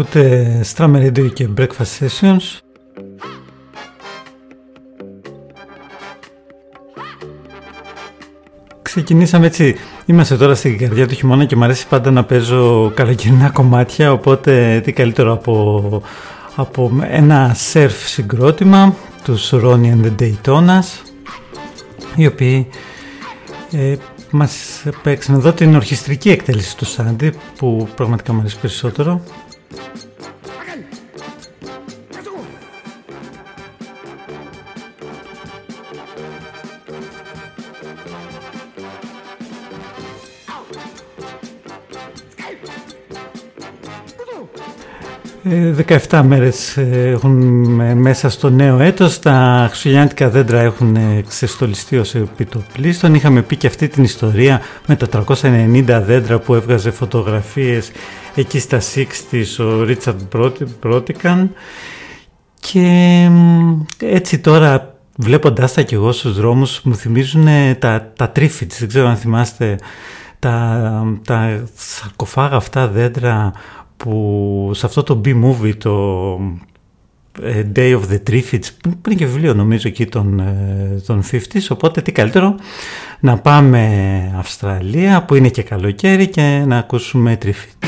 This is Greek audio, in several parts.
ακούτε Strammer Radio και Breakfast Sessions. Ξεκινήσαμε έτσι, είμαστε τώρα στην καρδιά του χειμώνα και μου αρέσει πάντα να παίζω καλοκαιρινά κομμάτια, οπότε τι καλύτερο από, από ένα surf συγκρότημα, τους Ronnie and the Daytonas, οι οποίοι ε, μας παίξαν εδώ την ορχιστρική εκτέλεση του Σάντι που πραγματικά μου αρέσει περισσότερο 17 μέρες ε, έχουν μέσα στο νέο έτος, τα χριστουγεννιάτικα δέντρα έχουν ε, ξεστολιστεί ως επιτοπλίστων. Είχαμε πει και αυτή την ιστορία με τα 390 δέντρα που έβγαζε φωτογραφίες εκεί στα 60's ο Ρίτσαρντ Μπρότικαν. Και έτσι τώρα βλέποντάς τα και εγώ στους δρόμους μου θυμίζουν τα, τα τρίφιτς, δεν ξέρω αν θυμάστε τα, τα σαρκοφάγα αυτά δέντρα που σε αυτό το B-movie, το ε, Day of the Triffids, πριν και βιβλίο νομίζω εκεί των, ε, των 50s, οπότε τι καλύτερο να πάμε Αυστραλία που είναι και καλοκαίρι και να ακούσουμε Triffids.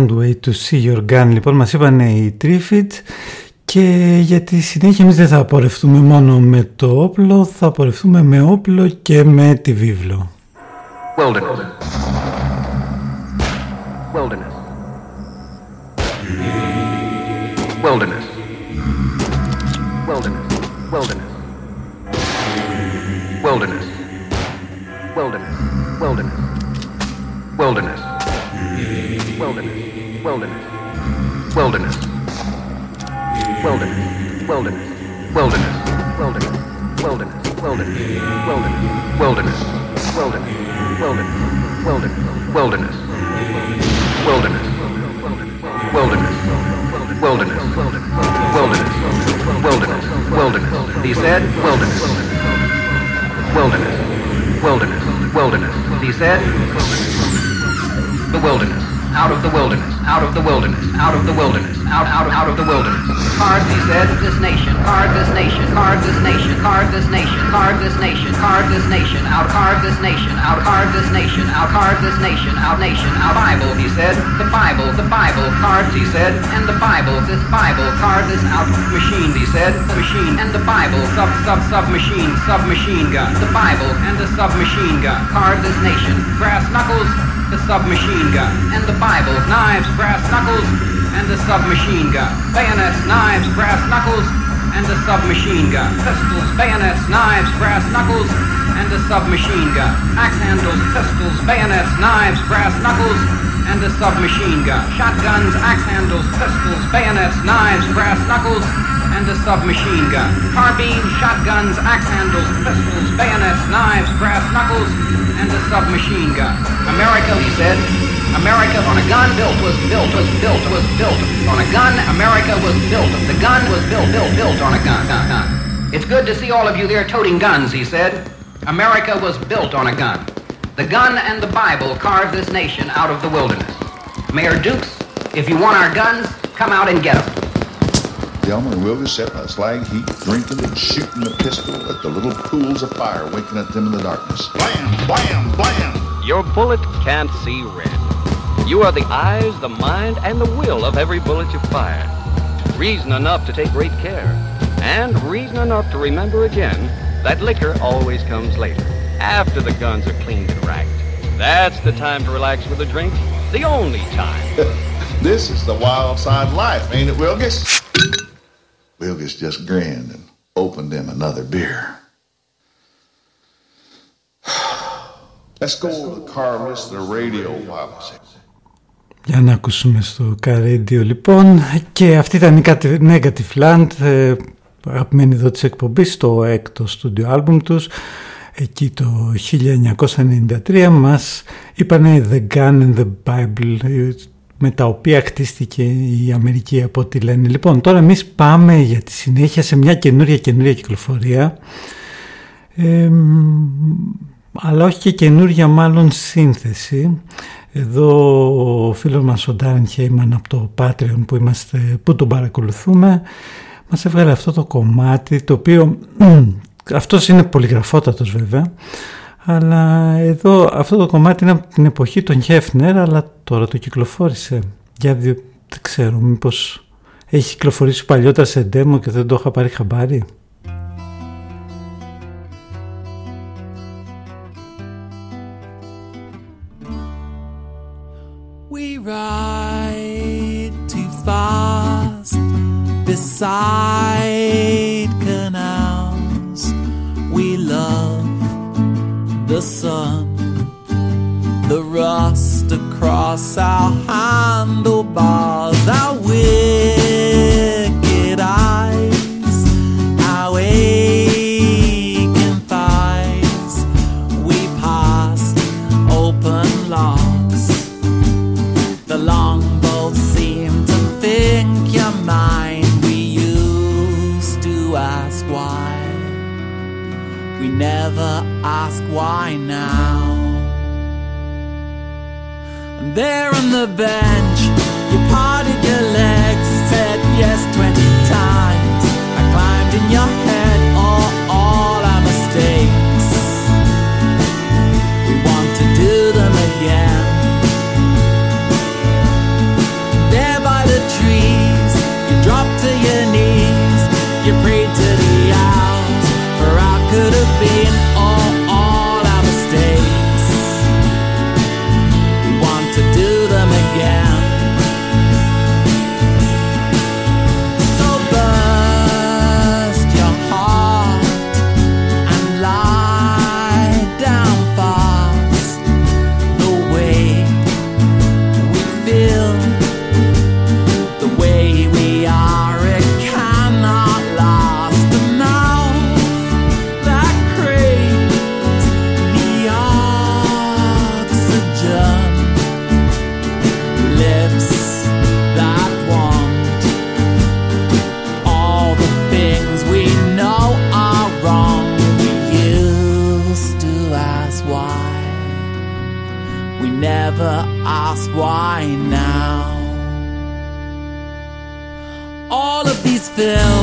Can't wait to see your gun. Λοιπόν, μας είπαν οι Triffids και για τη συνέχεια εμείς δεν θα απορρευτούμε μόνο με το όπλο, θα απορρευτούμε με όπλο και με τη βίβλο. Wilderness. Wilderness. Wilderness. Wilderness. Wilderness. Wilderness. Wilderness. Wilderness. Wilderness. Wilderness. Wilderness. Wilderness. Wilderness. Wilderness. Wilderness. Wilderness. Wilderness. Wilderness. Wilderness. Wilderness. Wilderness. Wilderness. Wilderness. Wilderness. Wilderness. Wilderness. Wilderness. Wilderness. Wilderness. He said wilderness. Wilderness. Wilderness. Wilderness. He said the wilderness. Out of the wilderness. Out of the wilderness. Out of the wilderness out, out, out of the wilderness. Card, he said, this nation, card this nation, card this nation, card this nation, card this nation, card this nation, out, card this nation, out, card this nation, out, card this nation, out, nation, out, Bible, he said, the Bible, the Bible, cards, he said, and the Bible, this Bible, card this out, machine, he said, machine, and the Bible, sub, sub, sub, machine, submachine gun, the Bible, and the submachine gun, card this nation, brass knuckles, the submachine gun, and the Bible, knives, brass knuckles, and the submachine gun. Bayonets, knives, brass knuckles, and the submachine gun. Pistols, bayonets, knives, brass knuckles, and the submachine gun. Axe handles, pistols, bayonets, knives, brass knuckles, and the submachine gun. Shotguns, axe handles, pistols, bayonets, knives, brass knuckles, and the submachine gun. Carbine, shotguns, axe handles, pistols, bayonets, knives, brass knuckles, and the submachine gun. America, he said, America on a gun built was built was built was built on a gun. America was built. The gun was built built built on a gun. gun, gun. It's good to see all of you there toting guns, he said. America was built on a gun. The gun and the Bible carved this nation out of the wilderness. Mayor Dukes, if you want our guns, come out and get them. Delmer and Wilgus sat by the slag heap, drinking and shooting the pistol at the little pools of fire winking at them in the darkness. Blam, blam, blam. Your bullet can't see red. You are the eyes, the mind, and the will of every bullet you fire. Reason enough to take great care. And reason enough to remember again that liquor always comes later, after the guns are cleaned and racked. That's the time to relax with a drink, the only time. this is the wild side life, ain't it, Wilgus? Wilgus just grinned and opened him another beer. Let's go to the car, the radio while. Για να ακούσουμε στο Καρέντιο λοιπόν. Και αυτή ήταν η Negative Land ε, αγαπημένη εδώ της εκπομπής το έκτο studio album τους. Εκεί το 1993 μας είπανε The Gun and the Bible με τα οποία χτίστηκε η Αμερική από ό,τι λένε. Λοιπόν τώρα εμείς πάμε για τη συνέχεια σε μια καινούρια καινούρια κυκλοφορία. Ε, αλλά όχι και καινούρια μάλλον σύνθεση εδώ ο φίλος μας ο Ντάριν Χέιμαν από το Patreon που, είμαστε, που τον παρακολουθούμε μας έβγαλε αυτό το κομμάτι το οποίο αυτός είναι πολυγραφότατος βέβαια αλλά εδώ αυτό το κομμάτι είναι από την εποχή των Χέφνερ αλλά τώρα το κυκλοφόρησε. Για δεν ξέρω μήπως έχει κυκλοφορήσει παλιότερα σε demo και δεν το είχα πάρει χαμπάρι; ride too fast beside canals. We love the sun, the rust across our handlebars, our wicked eyes, Never ask why now. And there on the bench, you parted your legs, said yes, 20. fill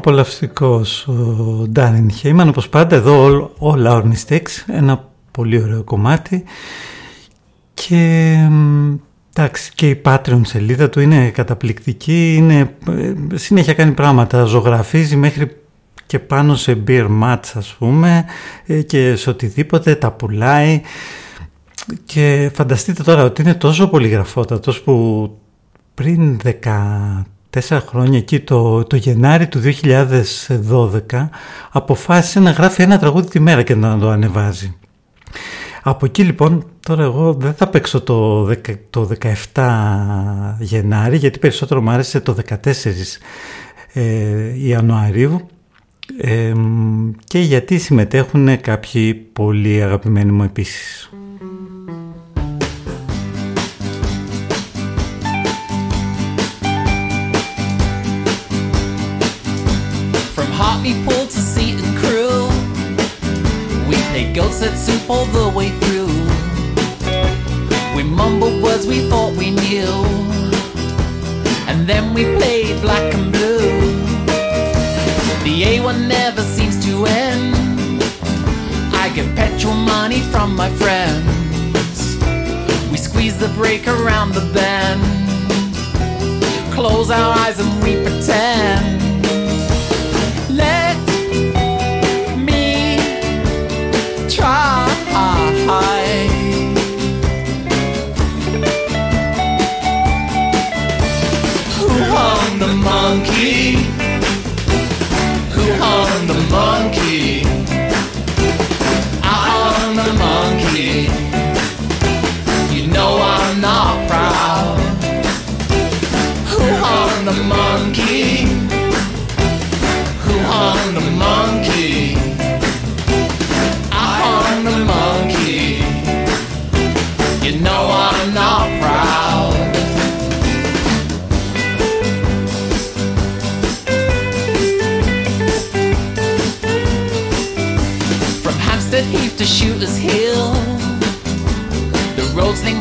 Απολαυστικός ο Ντάριν Χέιμαν, όπως πάντα εδώ όλα Ornistex, ένα πολύ ωραίο κομμάτι. Και εντάξει και η Patreon σελίδα του είναι καταπληκτική, είναι, ε, συνέχεια κάνει πράγματα, ζωγραφίζει μέχρι και πάνω σε beer mats ας πούμε ε, και σε οτιδήποτε τα πουλάει. Και φανταστείτε τώρα ότι είναι τόσο πολύ γραφότατος που πριν τέσσερα χρόνια εκεί το, το Γενάρη του 2012 αποφάσισε να γράφει ένα τραγούδι τη μέρα και να το ανεβάζει. Από εκεί λοιπόν τώρα εγώ δεν θα παίξω το, το 17 Γενάρη γιατί περισσότερο μου άρεσε το 14 ε, Ιανουαρίου ε, και γιατί συμμετέχουν κάποιοι πολύ αγαπημένοι μου επίσης. People to seat and crew. We played ghosts at soup all the way through. We mumbled words we thought we knew. And then we played black and blue. The A1 never seems to end. I get petrol money from my friends. We squeeze the brake around the bend. Close our eyes and we pretend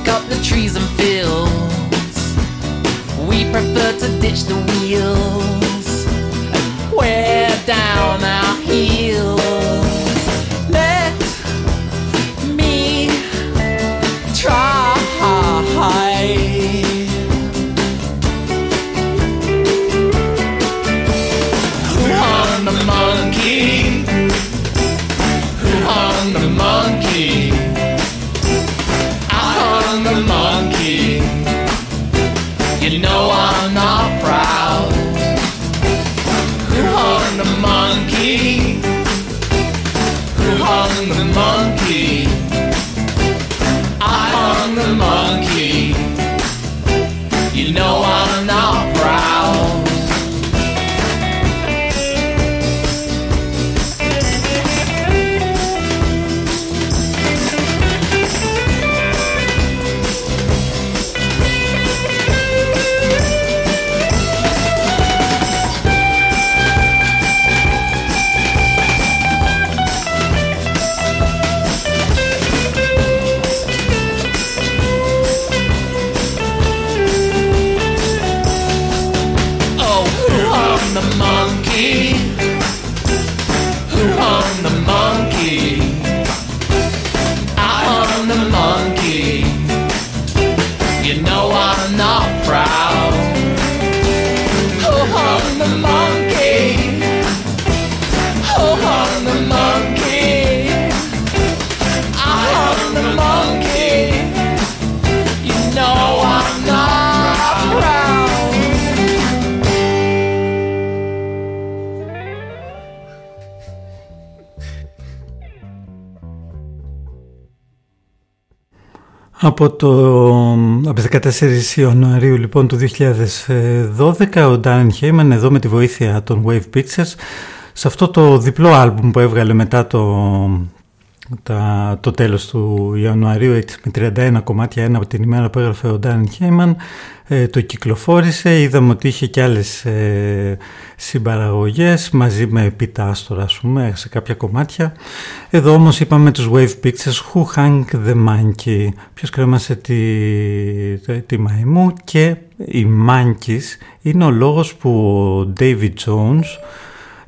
up the trees and fields. We prefer to ditch the wheels and wear down our Από το από τις 14 Ιανουαρίου λοιπόν του 2012 ο Ντάρεν Χέιμαν εδώ με τη βοήθεια των Wave Pictures σε αυτό το διπλό άλμπουμ που έβγαλε μετά το, τα, το τέλος του Ιανουαρίου έτσι, με 31 κομμάτια ένα από την ημέρα που έγραφε ο Ντάρεν Χέιμαν ε, το κυκλοφόρησε, είδαμε ότι είχε και άλλες ε, συμπαραγωγές μαζί με Pete Astor ας πούμε σε κάποια κομμάτια. Εδώ όμως είπαμε τους Wave Pictures Who Hung the Monkey ποιος κρέμασε τη, τη, τη μαϊμού και οι Monkeys είναι ο λόγος που ο David Jones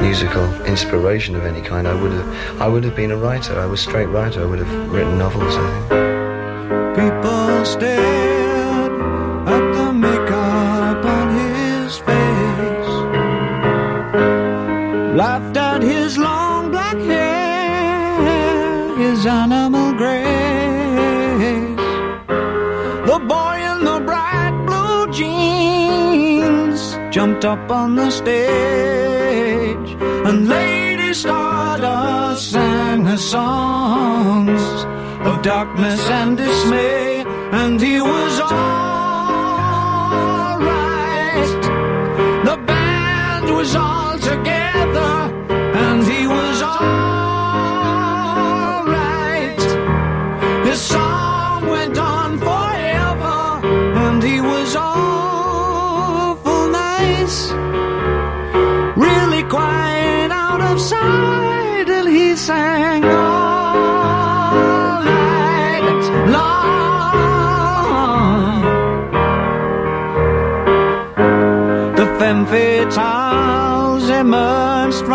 musical inspiration of any kind, I would have I would have been a writer. I was a straight writer. I would have written novels. I think. People stared up on the stage, and Lady Stardust sang her songs of darkness and dismay, and he was alright. The band was all together,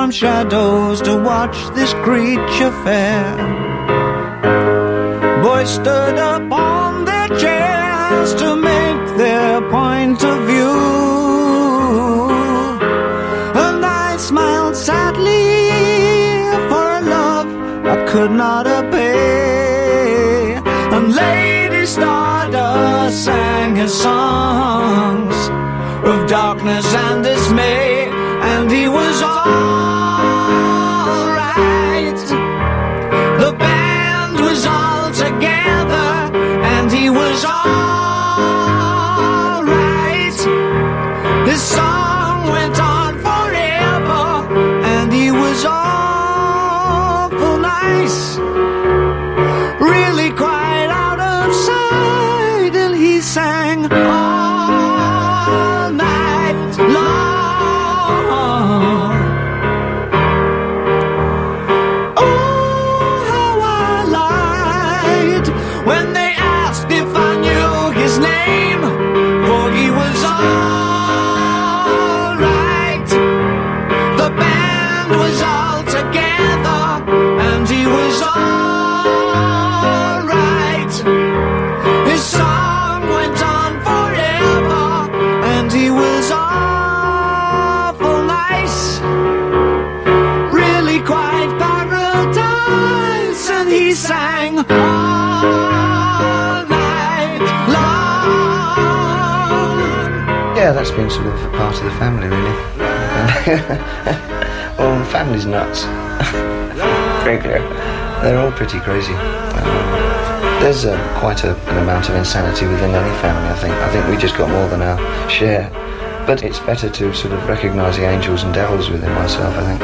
from shadows to watch this creature fair. Boys stood up on their chairs to make their point of view. And I smiled sadly for a love I could not obey. And Lady Stardust sang his songs been sort of part of the family, really. well, the family's nuts. Frankly, they're all pretty crazy. Um, there's uh, quite a, an amount of insanity within any family, I think. I think we just got more than our share. But it's better to sort of recognise the angels and devils within myself, I think.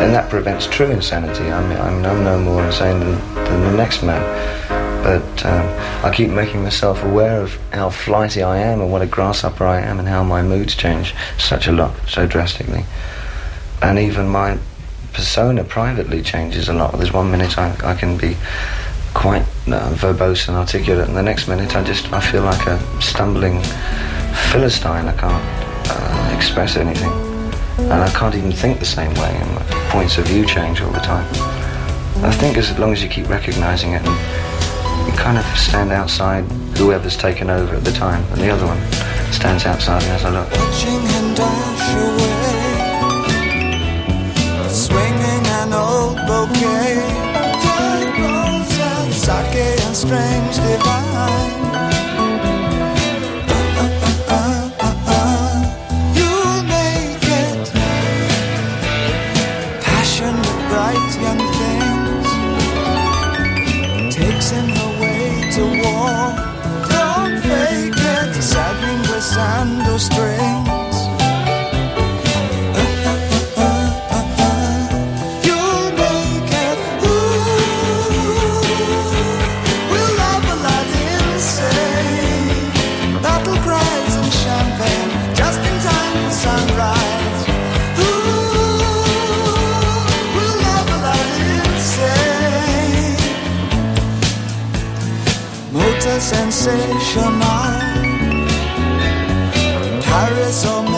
And that prevents true insanity. I mean, I'm, I'm no more insane than, than the next man. But um, I keep making myself aware of how flighty I am and what a grasshopper I am and how my moods change such a lot, so drastically. And even my persona privately changes a lot. There's one minute I, I can be quite uh, verbose and articulate, and the next minute I just I feel like a stumbling philistine. I can't uh, express anything, and I can't even think the same way. And my points of view change all the time. I think as long as you keep recognizing it and kind of stand outside whoever's taken over at the time, and the other one stands outside and has a look. Watching him dash away, swinging an old bouquet, and strange divine. Glissando strings. You'll make it. Ooh, we'll a lot insane. Cries and champagne, just in time for sunrise. Ooh, we'll a lot insane. Motor. eso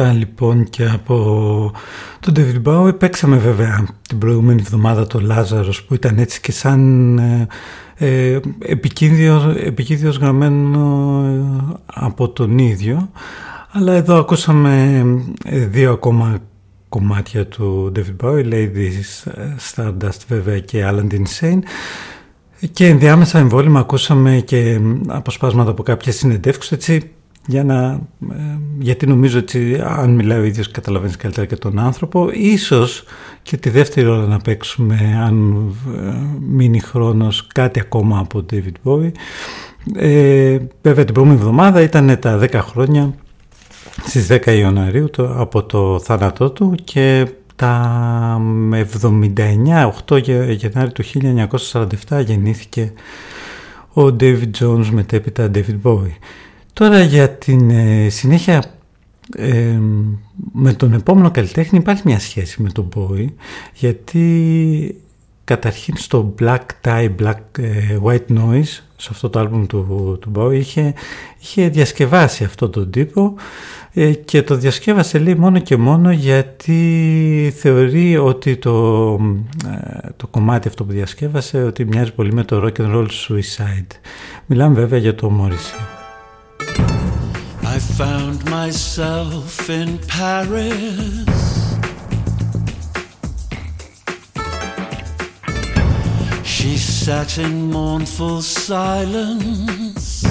Αυτά λοιπόν και από τον David Bowie. Παίξαμε βέβαια την προηγούμενη εβδομάδα το Λάζαρος που ήταν έτσι και σαν ε, ε, επικίνδυος, επικίνδυος γραμμένο ε, από τον ίδιο. Αλλά εδώ ακούσαμε ε, δύο ακόμα κομμάτια του David Bowie Ladies Stardust βέβαια και Alan Insane και ενδιάμεσα εμβόλυμα ακούσαμε και αποσπάσματα από κάποιες συνεντεύξεις έτσι για να, ε, γιατί νομίζω ότι αν μιλάει ο ίδιος καταλαβαίνεις καλύτερα και τον άνθρωπο ίσως και τη δεύτερη ώρα να παίξουμε αν ε, μείνει χρόνος κάτι ακόμα από David Bowie ε, βέβαια την προηγούμενη εβδομάδα ήταν τα 10 χρόνια στις 10 Ιανουαρίου το, από το θάνατό του και τα 79, 8 Γενάρη του 1947 γεννήθηκε ο David Jones μετέπειτα David Bowie. Τώρα για την ε, συνέχεια ε, με τον επόμενο καλλιτέχνη υπάρχει μια σχέση με τον Bowie γιατί καταρχήν στο Black Tie, Black ε, White Noise σε αυτό το άλμπουμ του, του Bowie είχε, είχε διασκευάσει αυτό τον τύπο ε, και το διασκεύασε λέει μόνο και μόνο γιατί θεωρεί ότι το, ε, το κομμάτι αυτό που διασκεύασε ότι μοιάζει πολύ με το Rock and Roll Suicide. Μιλάμε βέβαια για το Morrissey. I found myself in Paris. She sat in mournful silence.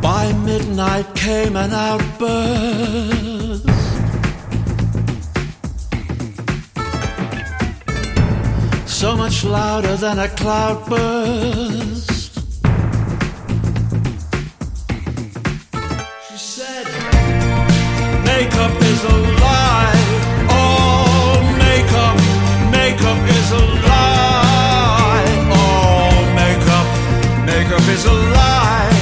By midnight came an outburst. So much louder than a cloudburst. makeup is a lie. All makeup, makeup is a lie. All makeup, makeup is a lie.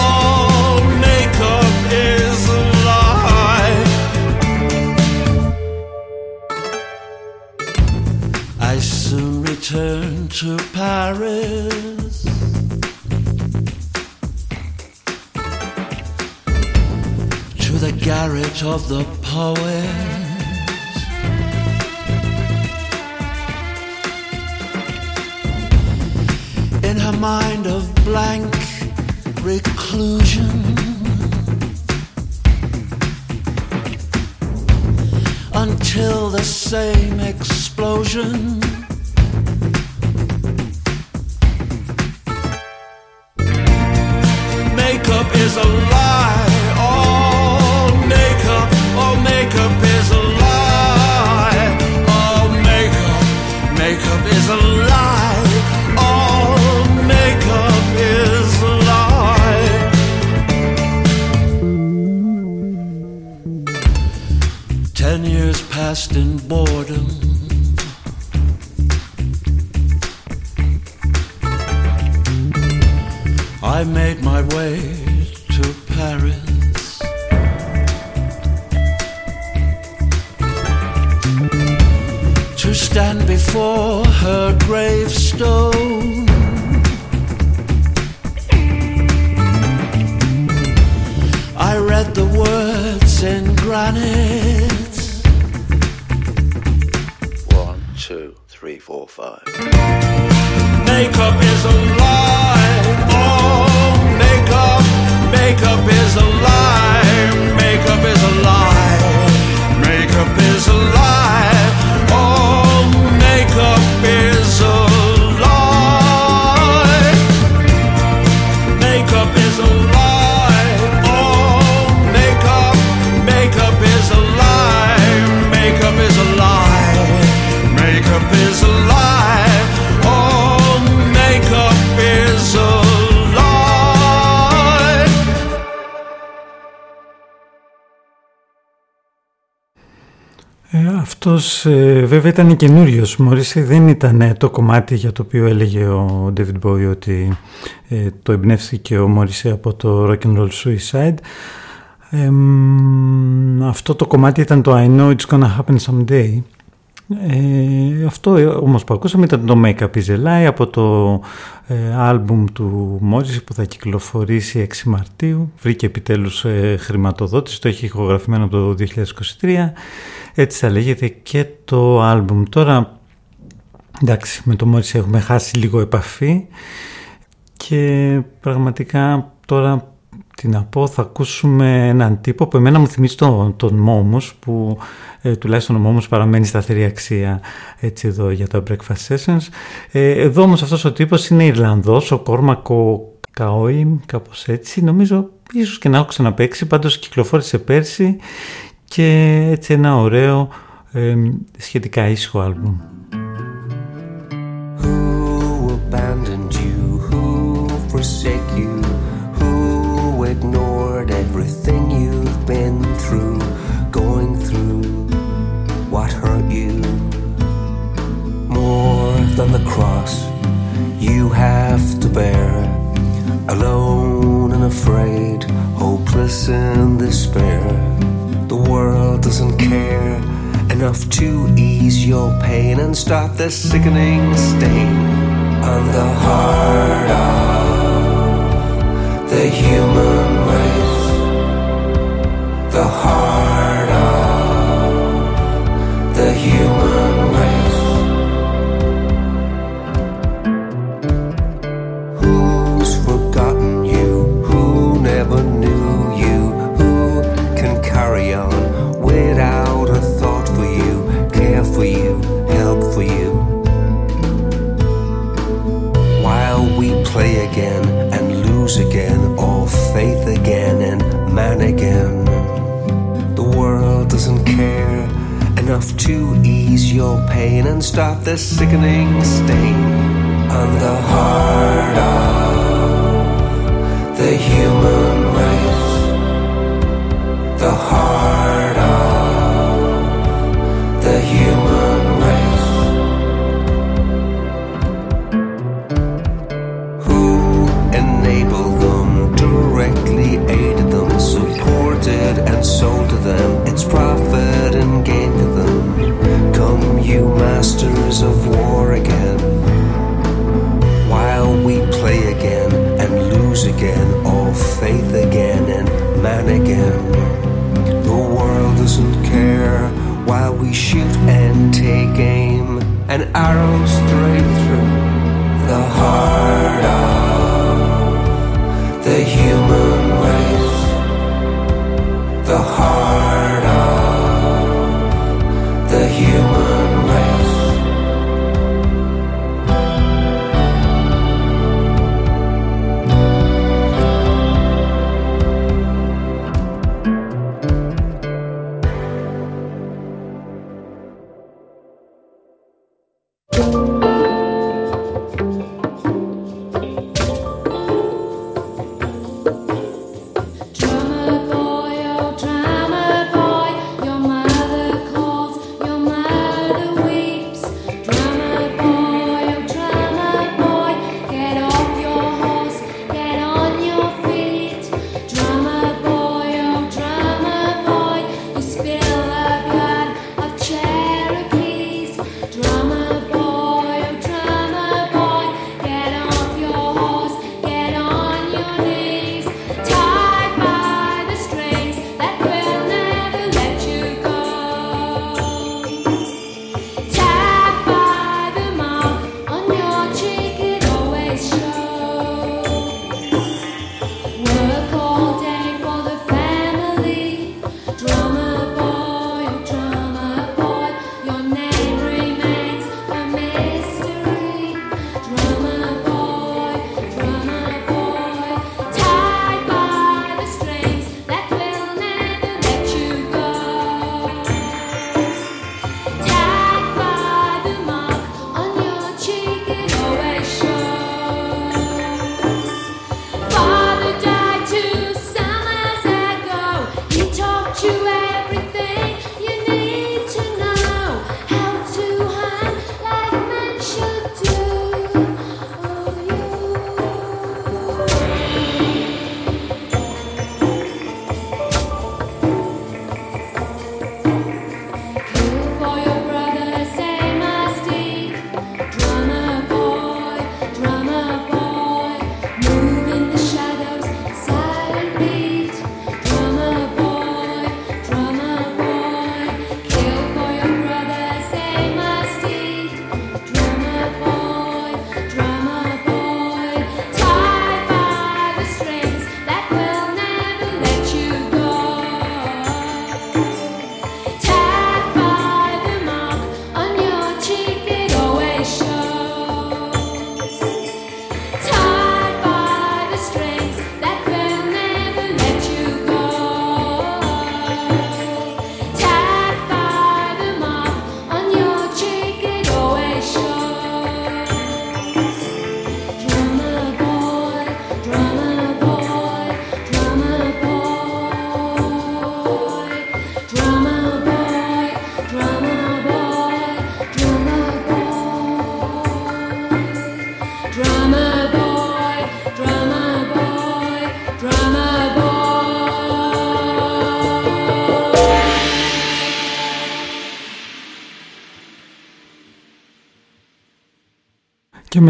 All makeup is a lie. I soon return to Paris. Garret of the poet. In her mind of blank reclusion. Until the same explosion Makeup is a lie. past and boredom. Ε, βέβαια ήταν καινούριος. Μωρίση δεν ήταν ε, το κομμάτι για το οποίο έλεγε ο David Bowie ότι ε, το εμπνεύστηκε ο Μωρίση από το Rock and Roll Suicide. Ε, μ, αυτό το κομμάτι ήταν το I Know It's Gonna Happen Someday. Ε, αυτό ε, όμως που ακούσαμε ήταν το Make Up Is a Lie από το ε, άλμπουμ του Morrissey που θα κυκλοφορήσει 6 Μαρτίου. Βρήκε επιτέλους ε, χρηματοδότηση, το έχει ηχογραφημένο από το 2023. Έτσι θα λέγεται και το άλμπουμ. Τώρα, εντάξει, με το Morrissey έχουμε χάσει λίγο επαφή και πραγματικά τώρα τι να πω, θα ακούσουμε έναν τύπο που εμένα μου θυμίζει τον, τον Μόμους που ε, τουλάχιστον ο Μόμους παραμένει σταθερή αξία έτσι εδώ για τα Breakfast Sessions. Ε, εδώ όμως αυτός ο τύπος είναι Ιρλανδός, ο Κόρμακο Καόιμ, κάπως έτσι. Νομίζω ίσως και να έχω ξαναπαίξει, πάντως κυκλοφόρησε πέρσι και έτσι ένα ωραίο ε, σχετικά ήσυχο άλμπουμ. Who abandoned you? Who forsake you? Who than the cross you have to bear. Alone and afraid, hopeless in despair. The world doesn't care enough to ease your pain and stop the sickening stain on the heart of the human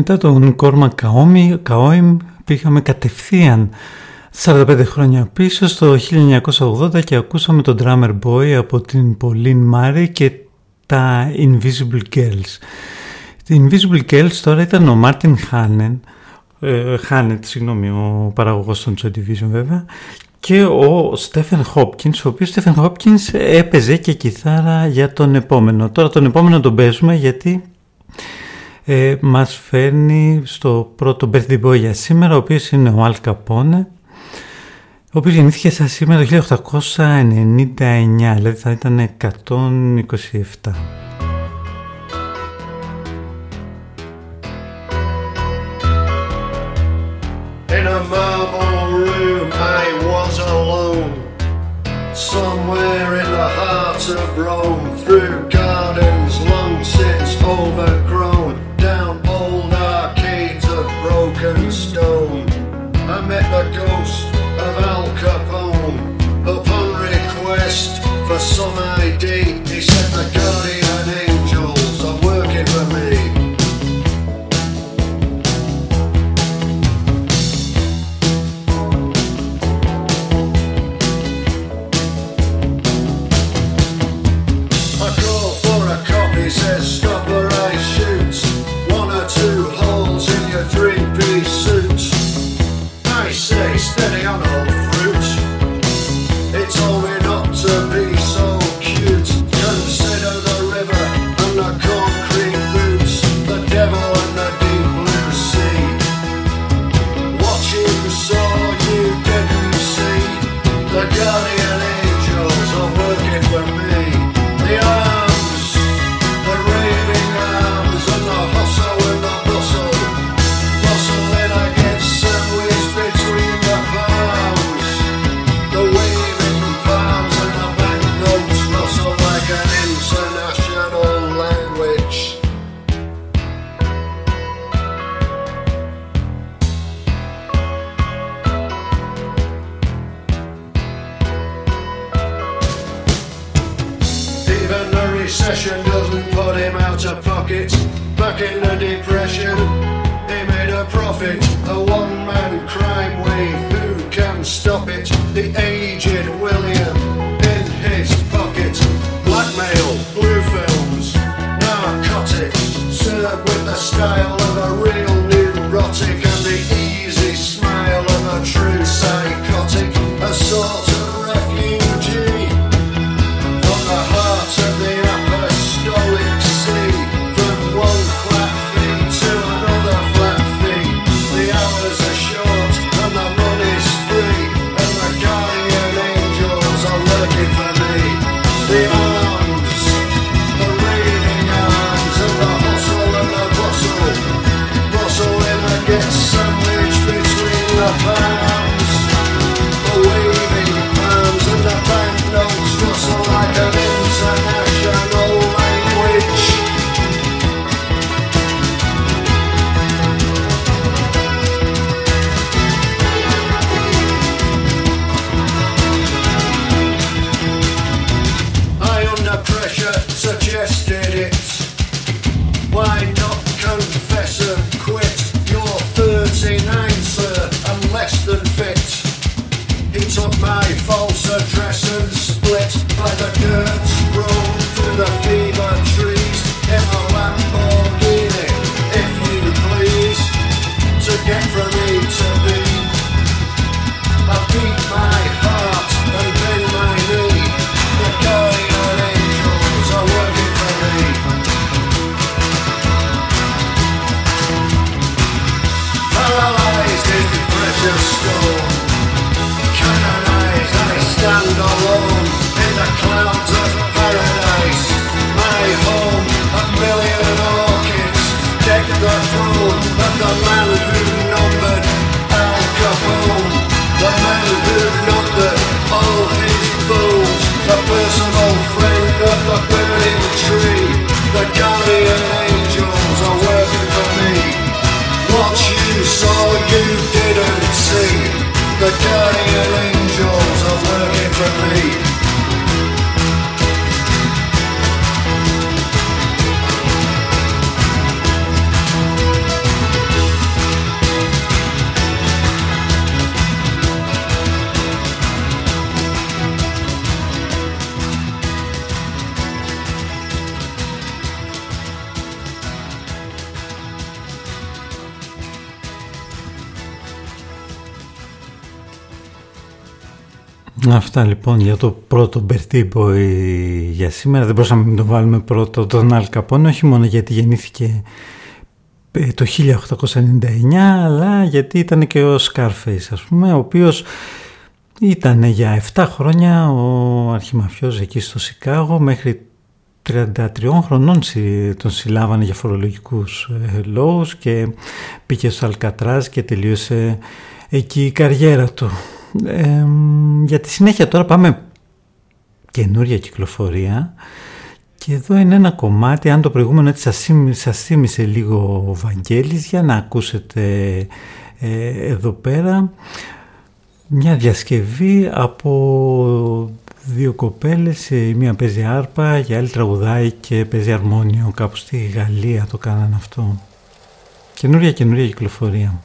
μετά τον Κόρμα Καόιμ πήγαμε κατευθείαν 45 χρόνια πίσω στο 1980 και ακούσαμε τον Drummer Boy από την Pauline Μάρι και τα Invisible Girls. Οι Invisible Girls τώρα ήταν ο Μάρτιν Χάνεν, Χάνετ, συγγνώμη, ο παραγωγός των Joy Division βέβαια, και ο Στέφεν Χόπκινς, ο οποίος Στέφεν Χόπκινς έπαιζε και κιθάρα για τον επόμενο. Τώρα τον επόμενο τον παίζουμε γιατί ε, μας φέρνει στο πρώτο birthday boy για σήμερα, ο οποίος είναι ο Αλ Καπόνε, ο οποίος γεννήθηκε σαν σήμερα το 1899, δηλαδή θα ήταν 127. In Somewhere in the heart of Rome Through gardens long since over summer day. Him out of pocket. Back in the depression, he made a profit. A one-man crime wave. Who can stop it? The aged William in his pocket. Blackmail, blue films, narcotics, served with the style the judge. Αυτά λοιπόν για το πρώτο Birthday Boy για σήμερα. Δεν μπορούσαμε να μην το βάλουμε πρώτο τον Αλ Καπόνε, όχι μόνο γιατί γεννήθηκε ε, το 1899, αλλά γιατί ήταν και ο Scarface ας πούμε, ο οποίος ήταν για 7 χρόνια ο αρχιμαφιός εκεί στο Σικάγο μέχρι 33 χρονών συ- τον συλλάβανε για φορολογικούς ε, λόγους και πήγε στο Αλκατράζ και τελείωσε εκεί η καριέρα του. Ε, για τη συνέχεια τώρα πάμε καινούρια κυκλοφορία και εδώ είναι ένα κομμάτι, αν το προηγούμενο έτσι σας, θύμι- σας θύμισε λίγο ο Βαγγέλης, για να ακούσετε ε, εδώ πέρα μια διασκευή από δύο κοπέλες, η μία παίζει άρπα, η άλλη τραγουδάει και παίζει αρμόνιο, κάπου στη Γαλλία το κάνανε αυτό. Καινούρια καινούρια κυκλοφορία.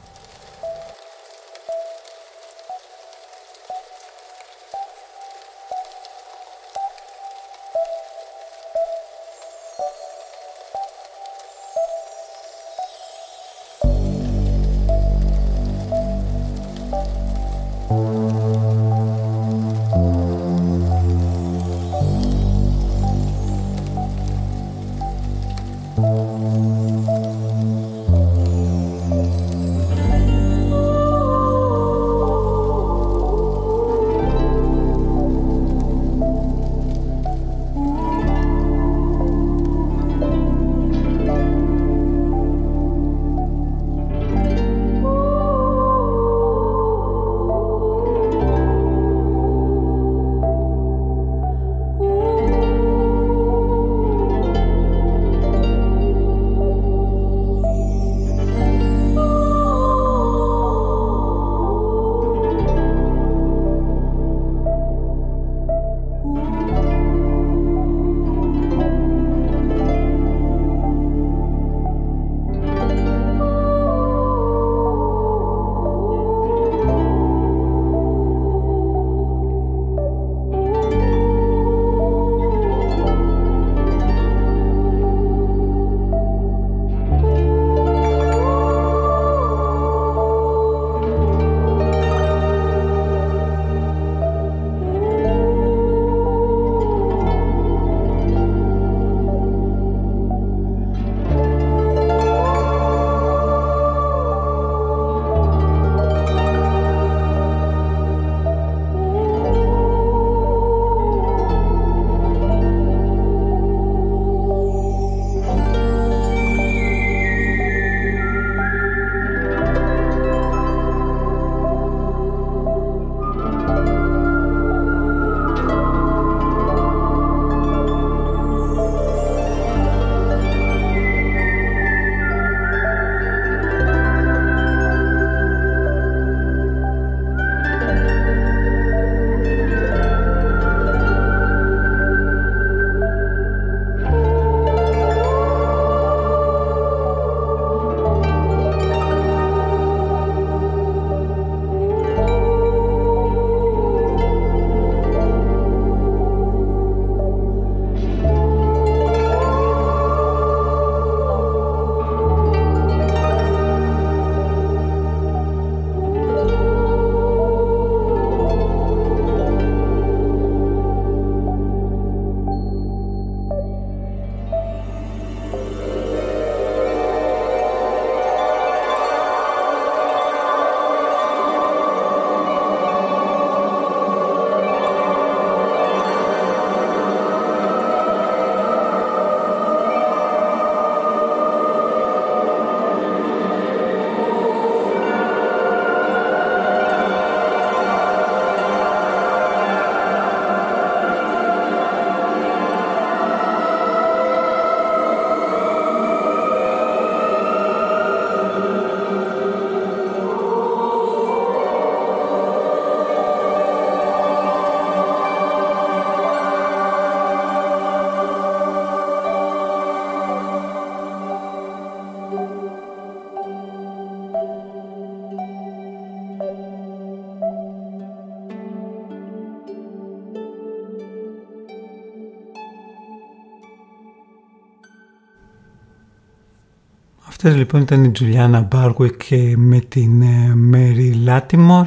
Αυτές λοιπόν ήταν η Julianna Barwick και με την Mary Lattimore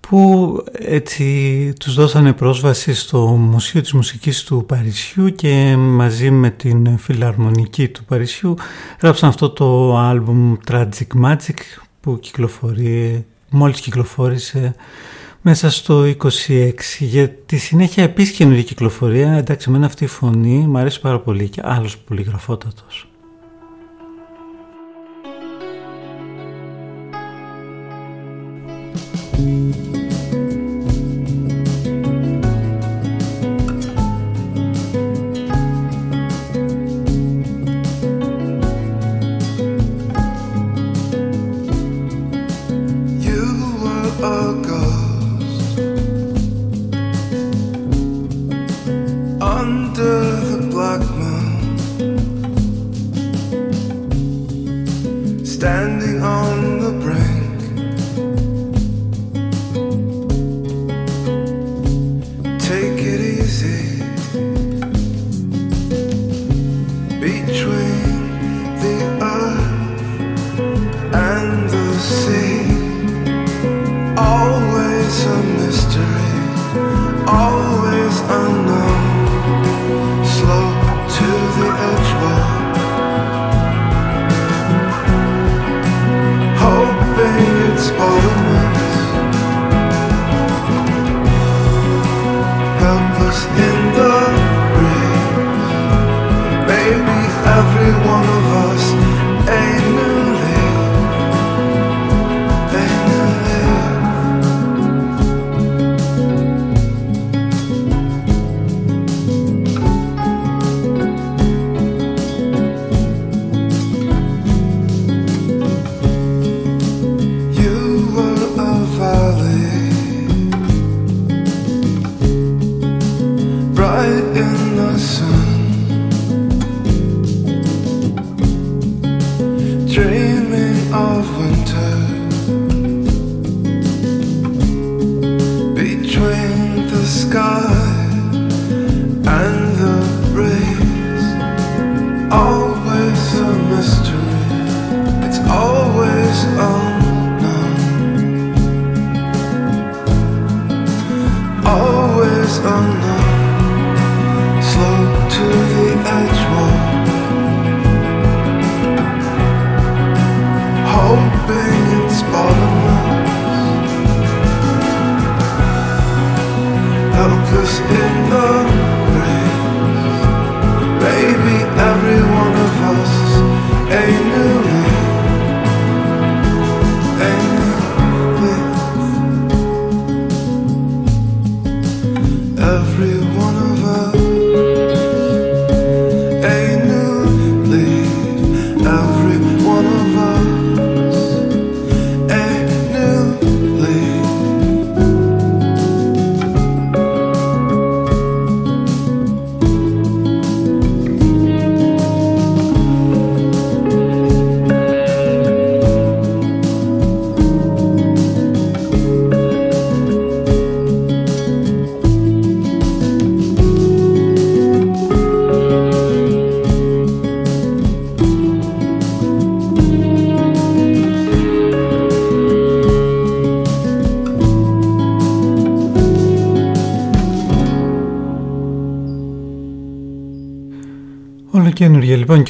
που έτσι τους δώσανε πρόσβαση στο Μουσείο της Μουσικής του Παρισιού και μαζί με την Φιλαρμονική του Παρισιού γράψαν αυτό το άλμπουμ Tragic Magic που κυκλοφορεί, μόλις κυκλοφόρησε μέσα στο 26 για τη συνέχεια επίσης καινούργια κυκλοφορία. Εντάξει εμένα αυτή η φωνή μου αρέσει πάρα πολύ και άλλος πολυγραφότατος. You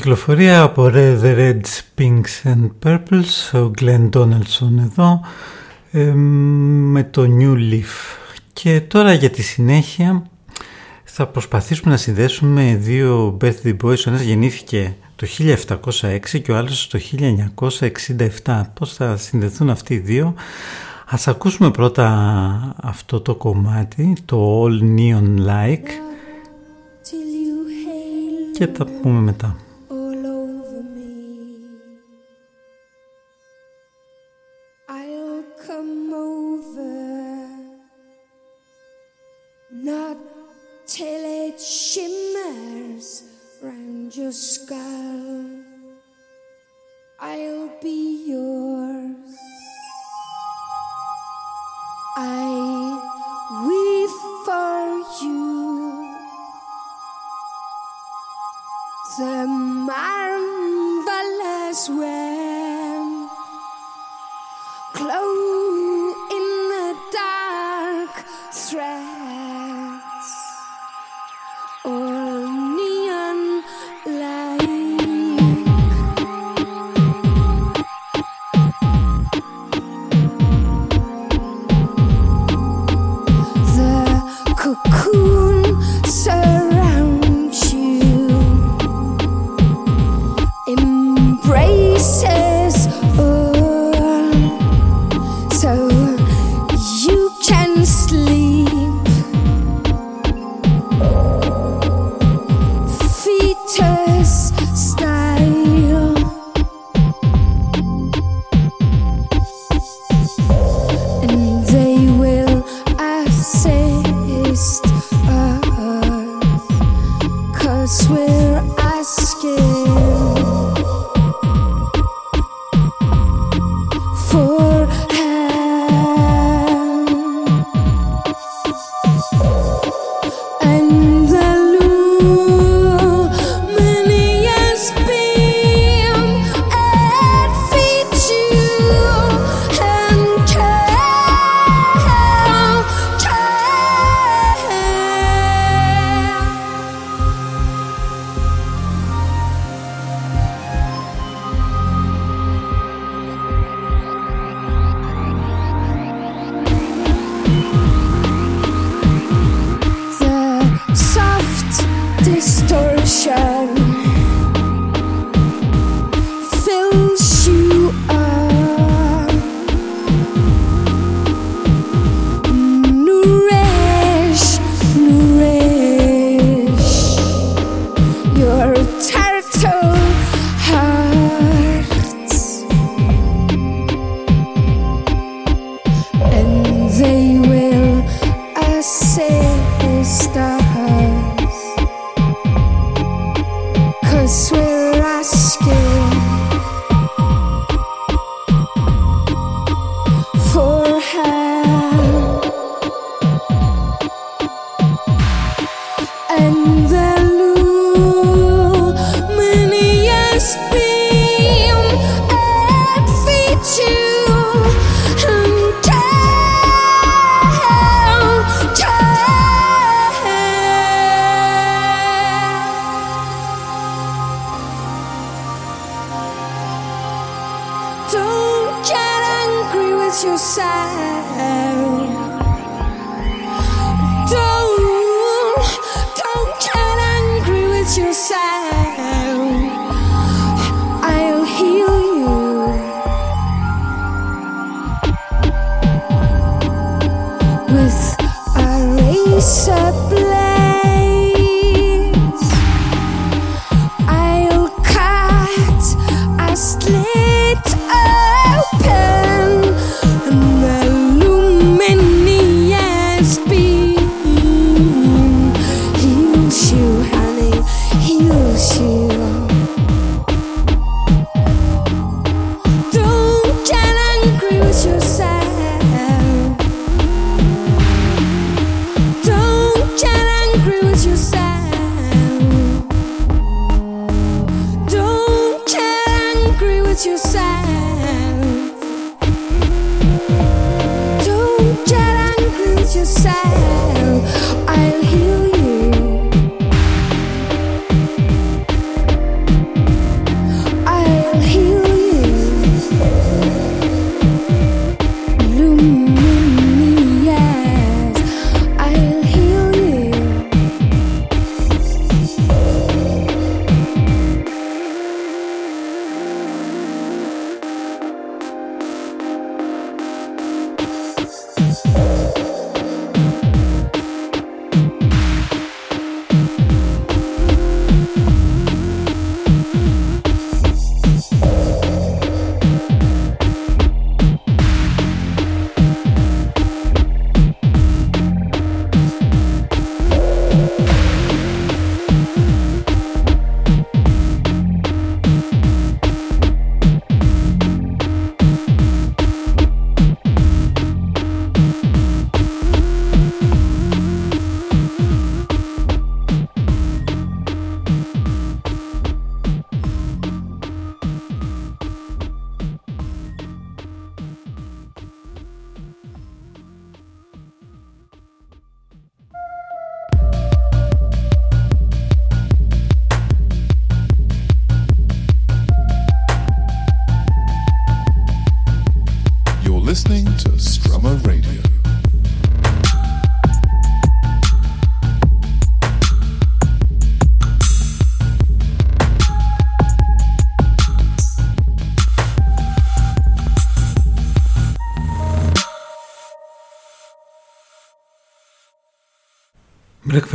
κυκλοφορία από Red, The Reds, Pinks and Purples, ο Glenn Donaldson εδώ ε, με το New Leaf. Και τώρα για τη συνέχεια θα προσπαθήσουμε να συνδέσουμε δύο birthday boys. Ο ένας γεννήθηκε το 1706 και ο άλλος το 1967. Πώς θα συνδεθούν αυτοί οι δύο; Ας ακούσουμε πρώτα αυτό το κομμάτι, το All Neon Like και τα πούμε μετά. Your skull. I'll be yours.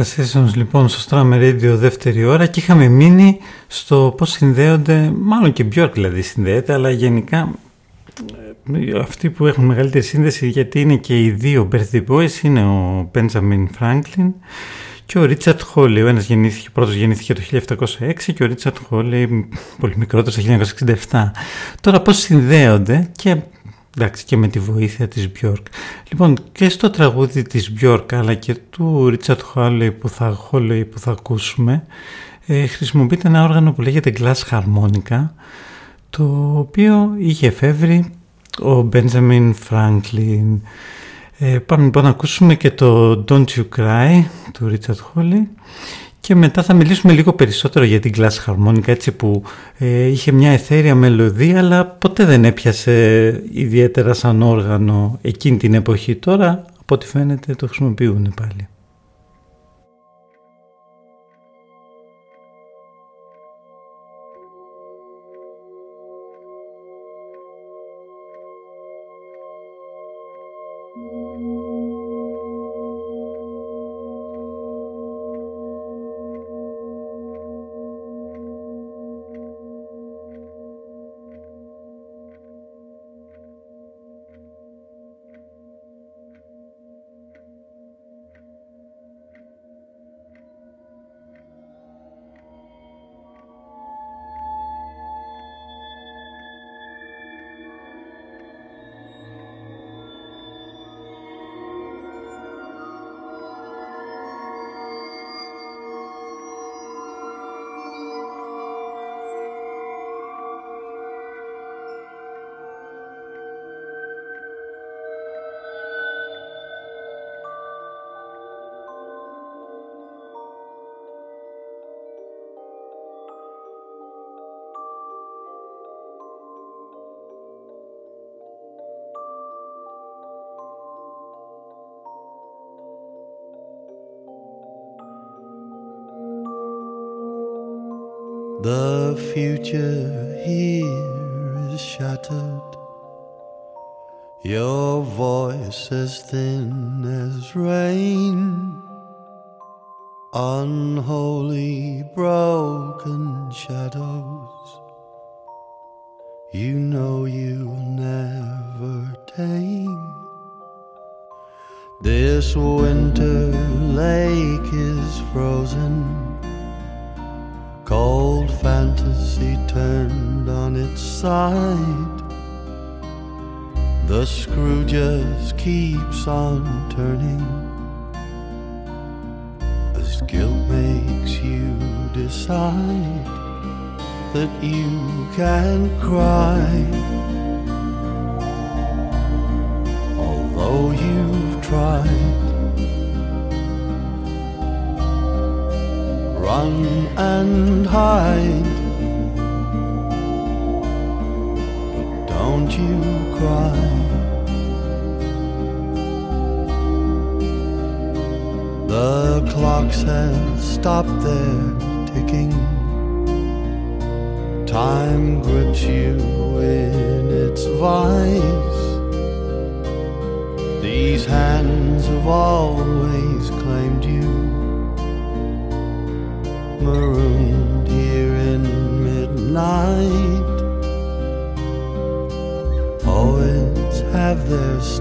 Sessions λοιπόν στο Stram Radio δεύτερη ώρα και είχαμε μείνει στο πώς συνδέονται, μάλλον και Björk δηλαδή συνδέεται, αλλά γενικά ε, αυτοί που έχουν μεγαλύτερη σύνδεση γιατί είναι και οι δύο birthday boys είναι ο Benjamin Franklin και ο Ρίτσαρτ Χόλι. Ο ένας γεννήθηκε, πρώτος γεννήθηκε το 1706 και ο Ρίτσαρτ Χόλι πολύ μικρότερος το 1967. Τώρα πώς συνδέονται και εντάξει και με τη βοήθεια της Björk. Λοιπόν και στο τραγούδι της Björk αλλά και του Ρίτσαρτ Χόλι που θα, Hawley που θα ακούσουμε ε, χρησιμοποιείται ένα όργανο που λέγεται glass harmonica το οποίο είχε εφεύρει ο Benjamin Franklin. Ε, πάμε λοιπόν να ακούσουμε και το Don't You Cry του Richard Hawley και μετά θα μιλήσουμε λίγο περισσότερο για την glass harmonica έτσι που ε, είχε μια εθέρια μελωδία αλλά ποτέ δεν έπιασε ιδιαίτερα σαν όργανο εκείνη την εποχή τώρα από ό,τι φαίνεται το χρησιμοποιούν πάλι.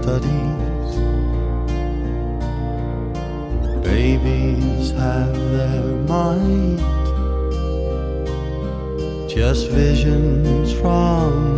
Studies, babies have their might. Just visions from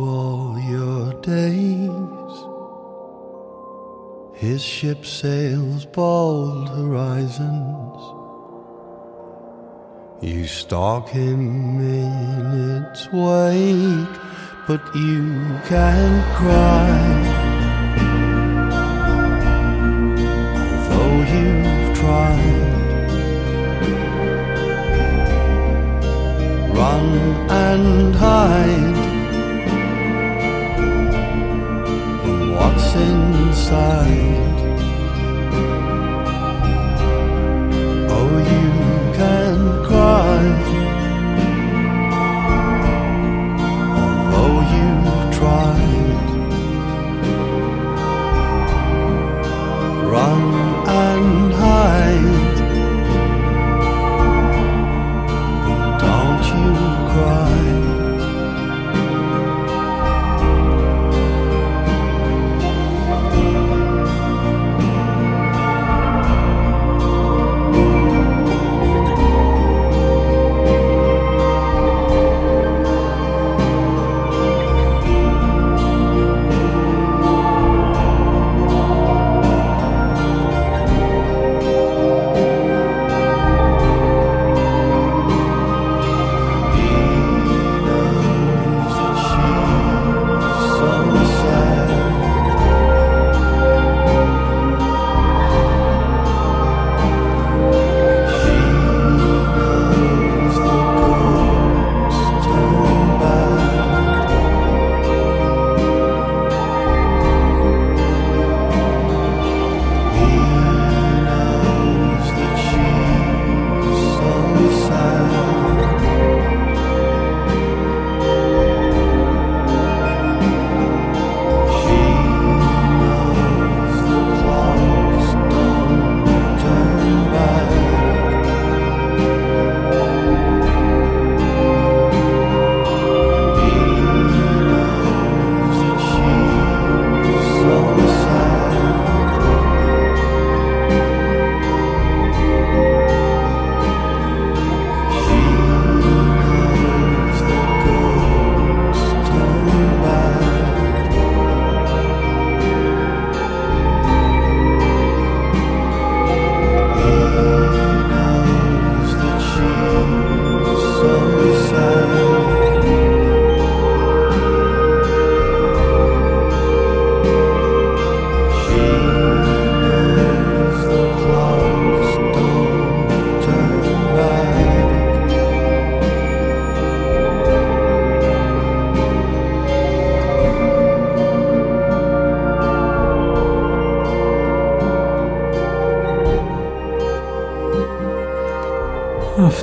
all your days. His ship sails bald horizons. You stalk him in its wake, but you can't cry. Though you've tried, run and hide. inside.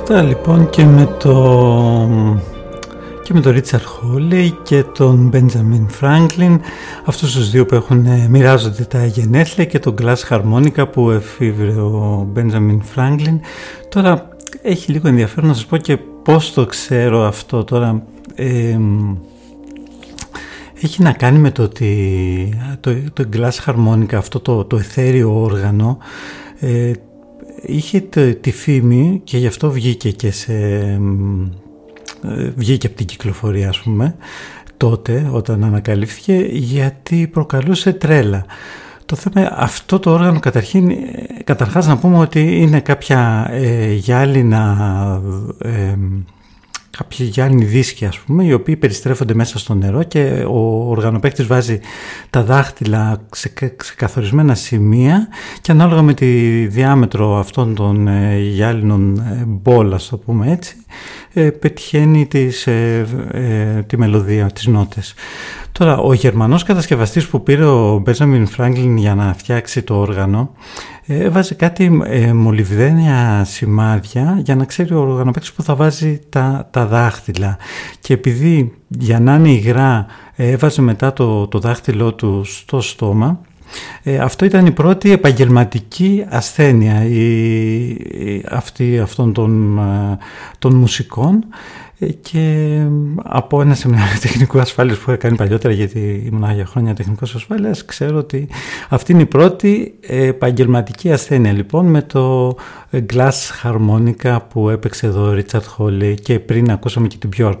Αυτά λοιπόν και με το και με τον Ρίτσαρ Χόλεϊ και τον Μπέντζαμιν Φράγκλιν αυτούς τους δύο που έχουν ε, μοιράζονται τα γενέθλια και τον Glass Harmonica που εφήβρε ο Μπέντζαμιν Φράγκλιν τώρα έχει λίγο ενδιαφέρον να σας πω και πώς το ξέρω αυτό τώρα. Ε, έχει να κάνει με το ότι το, το Glass Harmonica αυτό το, το εθέριο όργανο ε, είχε τη φήμη και γι' αυτό βγήκε και σε ε, βγήκε από την κυκλοφορία ας πούμε τότε όταν ανακαλύφθηκε γιατί προκαλούσε τρέλα. Το θέμα αυτό το όργανο καταρχήν, ε, καταρχάς να πούμε ότι είναι κάποια ε, γυάλινα ε, κάποιοι γυάλινοι δίσκοι ας πούμε οι οποίοι περιστρέφονται μέσα στο νερό και ο οργανοπαίκτης βάζει τα δάχτυλα σε, σε καθορισμένα σημεία και ανάλογα με τη διάμετρο αυτών των ε, γυάλινων ε, μπόλ ας το πούμε έτσι ε, πετυχαίνει τις, ε, ε, τη μελωδία, τις νότες. Τώρα, ο γερμανός κατασκευαστής που πήρε ο Μπέζαμιν Φράγκλιν για να φτιάξει το όργανο έβαζε κάτι ε, μολυβδένια σημάδια για να ξέρει ο οργανοπαίκτης που θα βάζει τα, τα δάχτυλα. Και επειδή για να είναι υγρά έβαζε μετά το, το δάχτυλό του στο στόμα, ε, αυτό ήταν η πρώτη επαγγελματική ασθένεια η, αυτή, αυτών των, ε, των μουσικών ε, και από ένα σεμινάριο τεχνικού ασφάλειας που είχα κάνει παλιότερα γιατί ήμουν για χρόνια τεχνικός ασφάλειας ξέρω ότι αυτή είναι η πρώτη επαγγελματική ασθένεια λοιπόν με το Glass Harmonica που έπαιξε εδώ ο Richard Hawley και πριν ακούσαμε και την Björk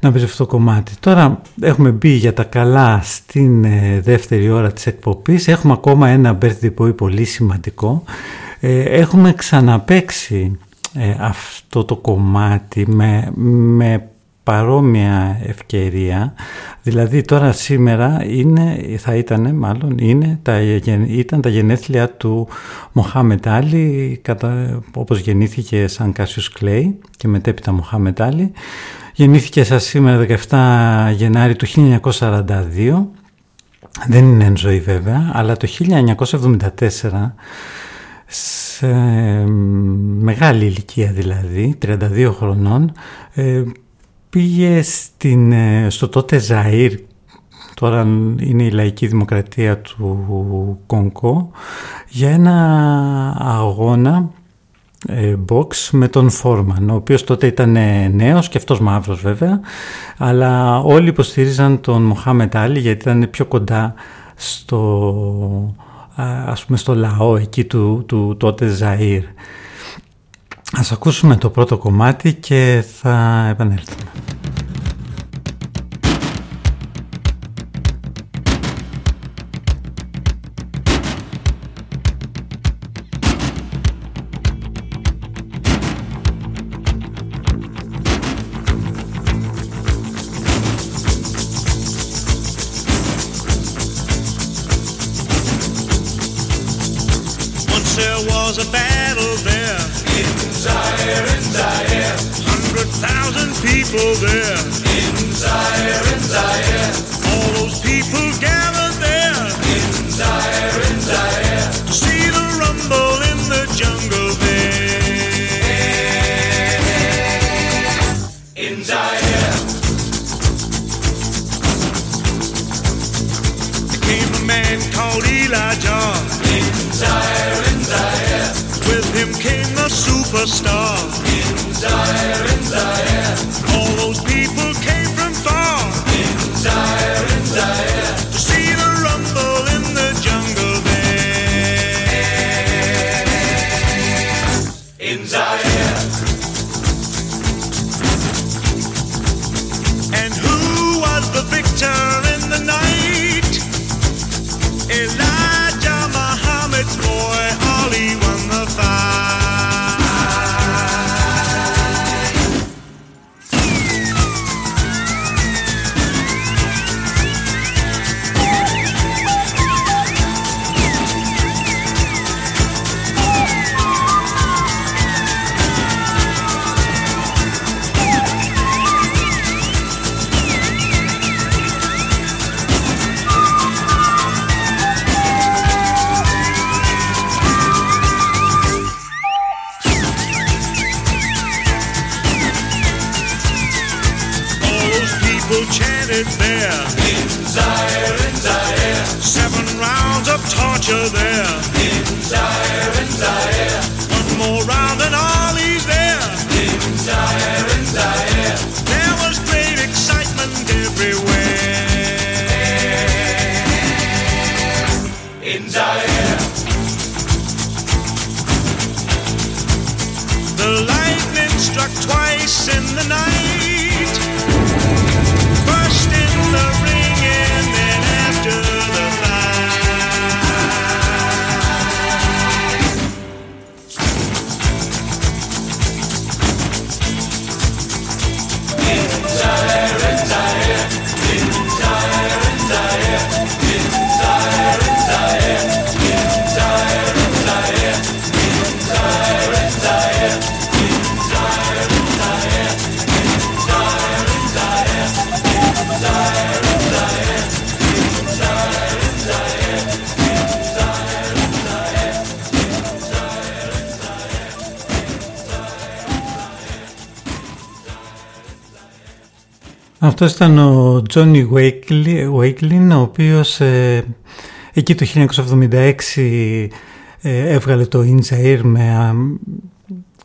να παίζει αυτό το κομμάτι. Τώρα έχουμε μπει για τα καλά στην ε, δεύτερη ώρα της εκπομπής. Έχουμε ακόμα ένα birthday boy πολύ σημαντικό. Ε, έχουμε ξαναπέξει ε, αυτό το κομμάτι με, με παρόμοια ευκαιρία. Δηλαδή τώρα σήμερα είναι, θα ήταν μάλλον, είναι τα, ήταν τα γενέθλια του Μοχάμετ Άλλη, κατά, όπως γεννήθηκε σαν Κάσιος Κλέη και μετέπειτα Μοχάμετ Άλλη. Γεννήθηκε σας σήμερα 17 Γενάρη του 1942, δεν είναι εν ζωή βέβαια, αλλά το 1974 σε μεγάλη ηλικία δηλαδή, 32 χρονών, ε, πήγε στην, ε, στο τότε Ζαΐρ, τώρα είναι η λαϊκή δημοκρατία του Κονκό, για ένα αγώνα ε, box με τον Φόρμαν, ο οποίος τότε ήταν ε, νέος και αυτός μαύρος βέβαια, αλλά όλοι υποστήριζαν τον Μοχάμετ Άλλη γιατί ήταν πιο κοντά στο, ας πούμε, στο λαό εκεί του, του τότε Ζαΐρ. Ας ακούσουμε το πρώτο κομμάτι και θα επανέλθουμε. Αυτός ήταν ο Τζόνι Wakelin, ο οποίος ε, εκεί το 1976 ε, έβγαλε το In Zaire με α,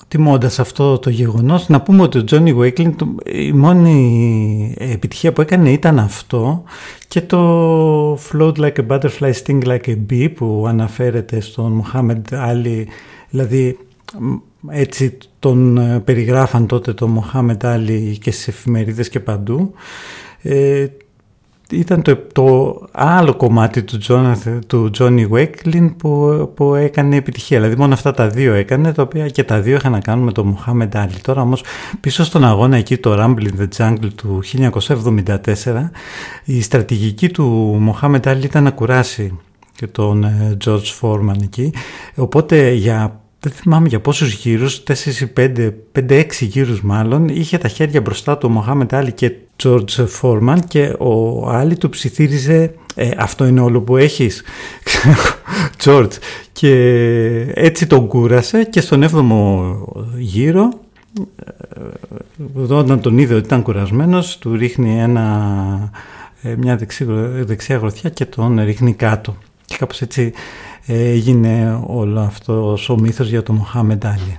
τιμώντας αυτό το γεγονός. Να πούμε ότι ο Τζόνι Wakelin το- η μόνη επιτυχία που έκανε ήταν αυτό και το Float like a butterfly, sting like a bee που αναφέρεται στον Μοχάμεντ Άλλη, δηλαδή μ, έτσι τον ε, περιγράφαν τότε τον Μοχάμεντ Άλλη και στις εφημερίδες και παντού. Ε, ήταν το, το άλλο κομμάτι του, Jonathan, του Johnny Wakelin που, που έκανε επιτυχία. Δηλαδή μόνο αυτά τα δύο έκανε, τα οποία και τα δύο είχαν να κάνουν με τον Μοχάμεντ Άλλη. Τώρα όμως πίσω στον αγώνα εκεί το Rumble in the Jungle του 1974 η στρατηγική του Μοχάμεντ Άλλη ήταν να κουράσει και τον ε, George Foreman εκεί. Οπότε για δεν θυμάμαι για πόσους γύρους, 4 ή 5, 5-6 γύρους μάλλον, είχε τα χέρια μπροστά του ο Μοχάμεντ Άλλη και George Foreman και ο Άλλη του ψιθύριζε «Ε, αυτό είναι όλο που έχεις, George. Και έτσι τον κούρασε και στον 7ο γύρο ε, όταν τον είδε ότι ήταν κουρασμένος του ρίχνει ένα, ε, μια δεξί, δεξιά γροθιά και τον ρίχνει κάτω. Και κάπως έτσι ε, έγινε όλο αυτό ο μύθος για τον Μοχάμεντ Άλλη.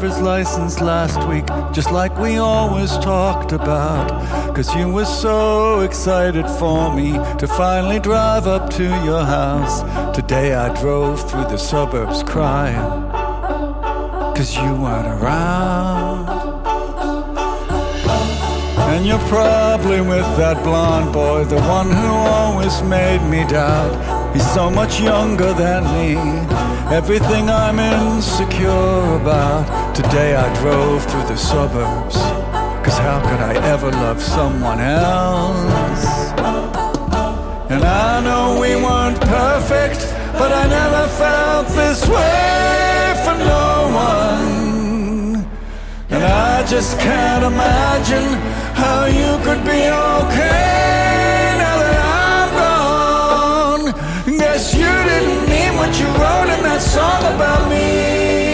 Driver's license last week, just like we always talked about. Cause you were so excited for me to finally drive up to your house. Today I drove through the suburbs crying, cause you weren't around. And you're probably with that blonde boy, the one who always made me doubt. He's so much younger than me, everything I'm insecure about. Today I drove through the suburbs, cause how could I ever love someone else? And I know we weren't perfect, but I never felt this way for no one. And I just can't imagine how you could be okay now that I'm gone. Guess you didn't mean what you wrote in that song about me.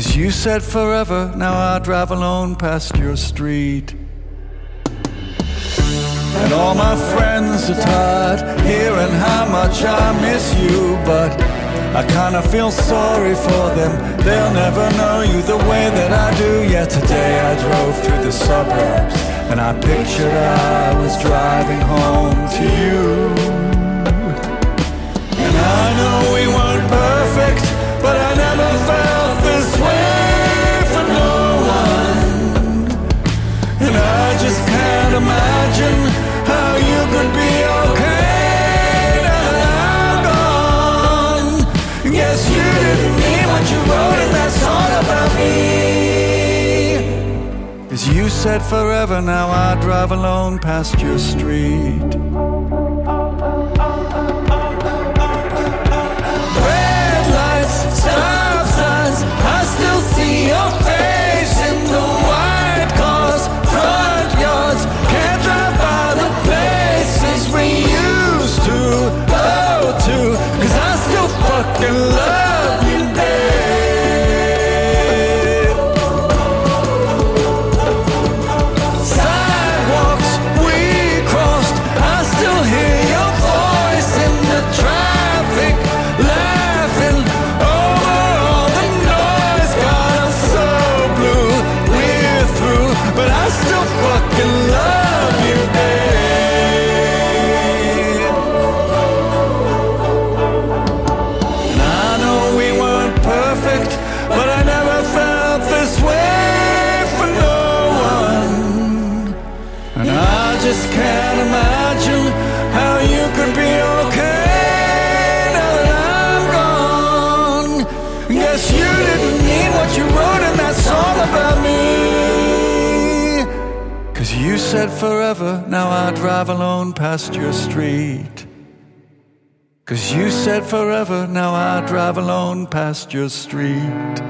Cause you said forever, now I drive alone past your street. And all my friends are tired hearing how much I miss you, but I kinda feel sorry for them. They'll never know you the way that I do. Yet today I drove through the suburbs and I pictured I was driving home to you. And I know we weren't perfect, just can't imagine how you could be okay now that I'm gone. Guess you didn't mean what you wrote in that song about me. As you said forever, now I drive alone past your street. Fucking love said forever, now I drive alone past your street. Cause you said forever, now I drive alone past your street.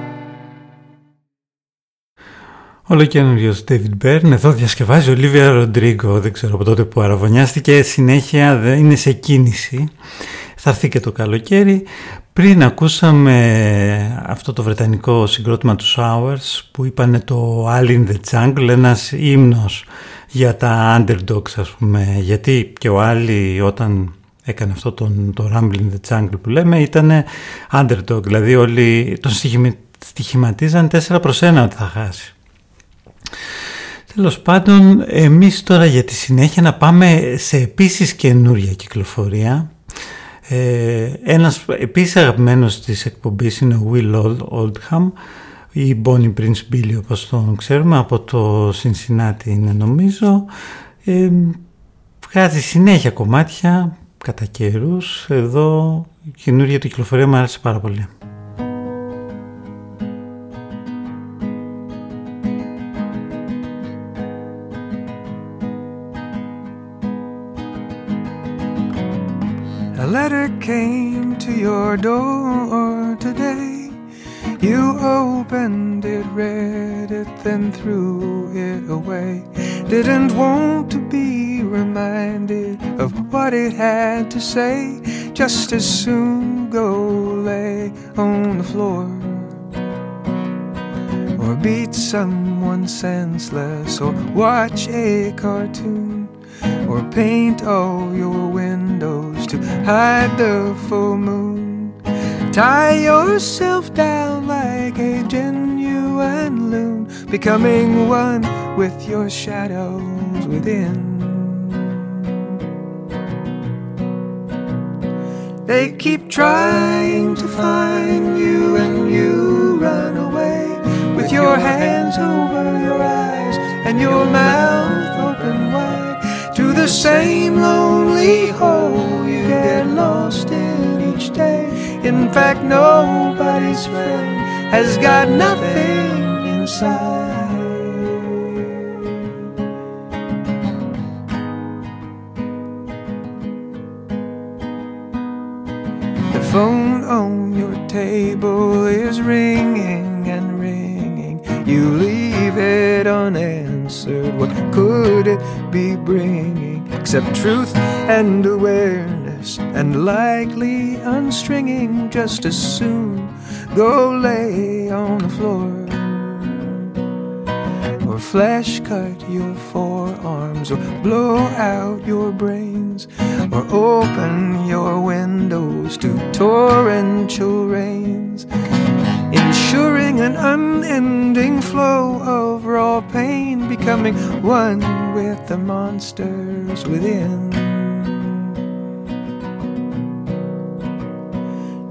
Όλο καινούριος David Byrne, εδώ διασκευάζει ο Olivia Rodrigo, δεν ξέρω από τότε που αραβωνιάστηκε, συνέχεια δεν είναι σε κίνηση. Θα έρθει και το καλοκαίρι. Πριν ακούσαμε αυτό το βρετανικό συγκρότημα τους Hours που είπανε το All in the Jungle, ένας ύμνος για τα underdogs ας πούμε, γιατί και ο Άλλη όταν έκανε αυτό τον, το Rumble in the Jungle που λέμε ήταν underdog, δηλαδή όλοι τον στοιχηματίζαν 4 προς 1 ότι θα χάσει. Τέλος πάντων, εμείς τώρα για τη συνέχεια να πάμε σε επίσης καινούρια κυκλοφορία. Ε, ένας επίσης αγαπημένος της εκπομπής είναι ο Will Oldham ή Bonnie Prince Billy όπως τον ξέρουμε από το Cincinnati είναι νομίζω. Ε, βγάζει συνέχεια κομμάτια κατά καιρούς. Εδώ η καινούργια του κυκλοφορία μου άρεσε πάρα πολύ. A letter came to your door today. You opened it, read it, then threw it away. Didn't want to be reminded of what it had to say. Just as soon go lay on the floor. Or beat someone senseless, or watch a cartoon, or paint all your windows to hide the full moon. Tie yourself down like a genuine loon, becoming one with your shadows within. They keep trying to find you, and you run away with your hands over your eyes and your mouth open wide to the same lonely hole you get lost in. In fact, nobody's friend has got nothing inside. The phone on your table is ringing and ringing. You leave it unanswered. What could it be bringing except truth and awareness and likely unstringing just as soon? Go lay on the floor or flash cut your forearms, or blow out your brains, or open your windows to torrential rains, ensuring an unending flow of raw pain, becoming one with the monsters within.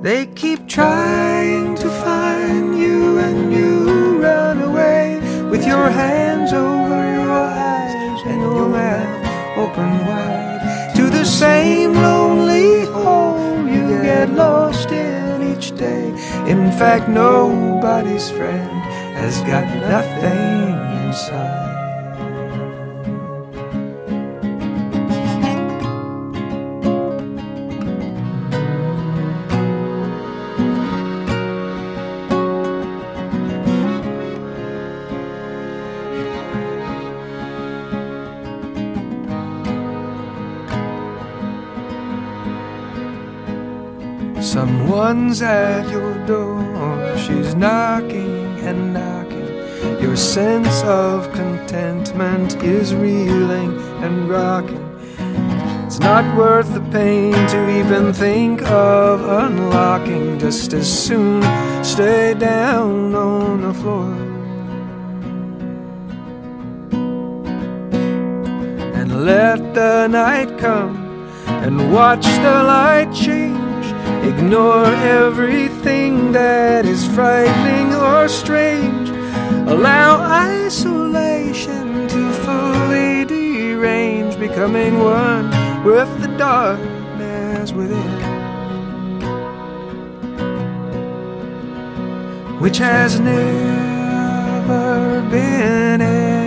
They keep trying to find you, and you run away with your hands over your eyes and your mouth open wide to the same lonely hole you get lost in each day. In fact, nobody's friend has got nothing inside. At your door, she's knocking and knocking. Your sense of contentment is reeling and rocking. It's not worth the pain to even think of unlocking. Just as soon stay down on the floor. And let the night come and watch the light change. Ignore everything that is frightening or strange. Allow isolation to fully derange, becoming one with the darkness within. Which has never been anyone's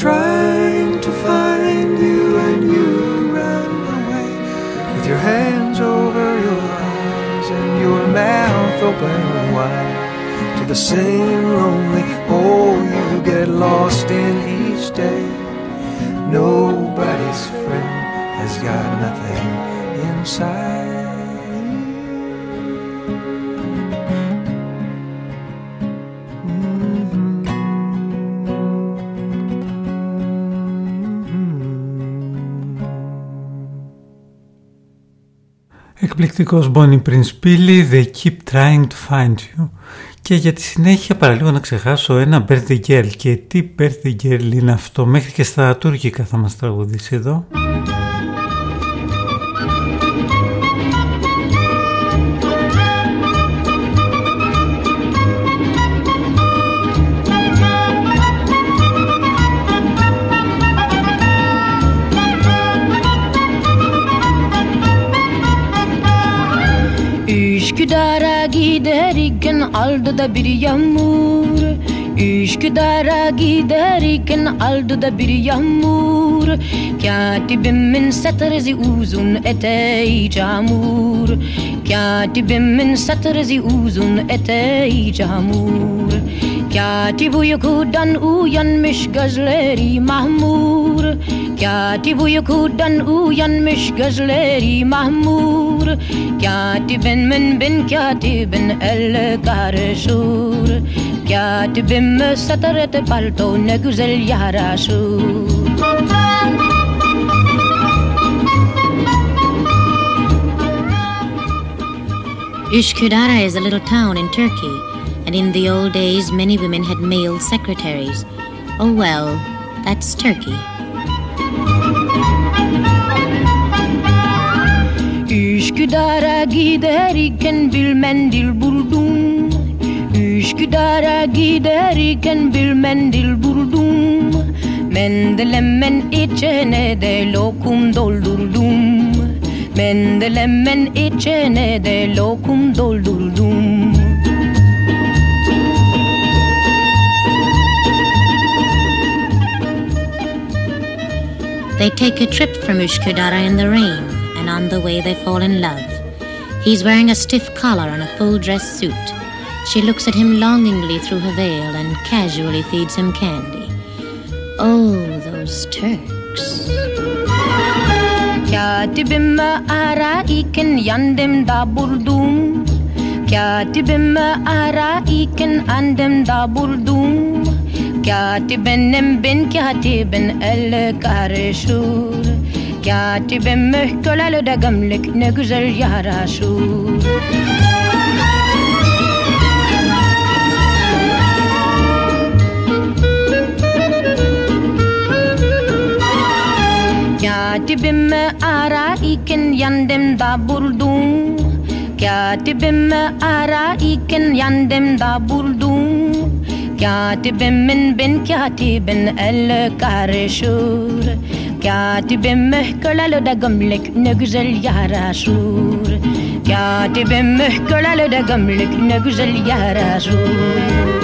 trying to find you and you run away with your hands over your eyes and your mouth open wide to the same lonely hole you get lost in each day. Nobody's friend has got nothing inside. Εκπληκτικός Bonnie Prince Billy, They Keep Trying to Find You. Και για τη συνέχεια παραλίγο να ξεχάσω ένα birthday girl. Και τι birthday girl είναι αυτό, μέχρι και στα τουρκικά θα μας τραγουδήσει εδώ. Aldı da bir yağmur. Üsküdar'a giderken aldı da bir yağmur. Katibimin satrzi uzun eteği camur. Katibimin satrzi uzun eteği camur Katibuyu kudan uyan mishgazleri mahmur? Katibuyu kudan uyan mishgazleri mahmur? Katibin min bin katibin el karışur Katibim sataret palto ne güzel yaraşur is a little town in Turkey. And in the old days many women had male secretaries. Oh well, that's Turkey. Üsküdar'a giderken bir mendil buldum Üsküdar'a giderken bir mendil buldum Mendelemen içine de lokum doldurdum Mendelemen içine de lokum doldurdum They take a trip from Ushkudara in the rain, and on the way they fall in love. He's wearing a stiff collar and a full dress suit. She looks at him longingly through her veil and casually feeds him candy. Oh, those Turks. Katibim ara iken yandım da buldum Katibim ara iken andım da buldum Katibenim bin katibin el karışır Katibim kölalı da gömlek ne güzel yaraşır Katibim ara iken yandım da buldum Katibim ara iken yandım da buldum Katibimin bin katibin el karışır Katibim kölalı da gömlek ne güzel yaraşır Katibim kölalı da gömlek ne güzel yaraşır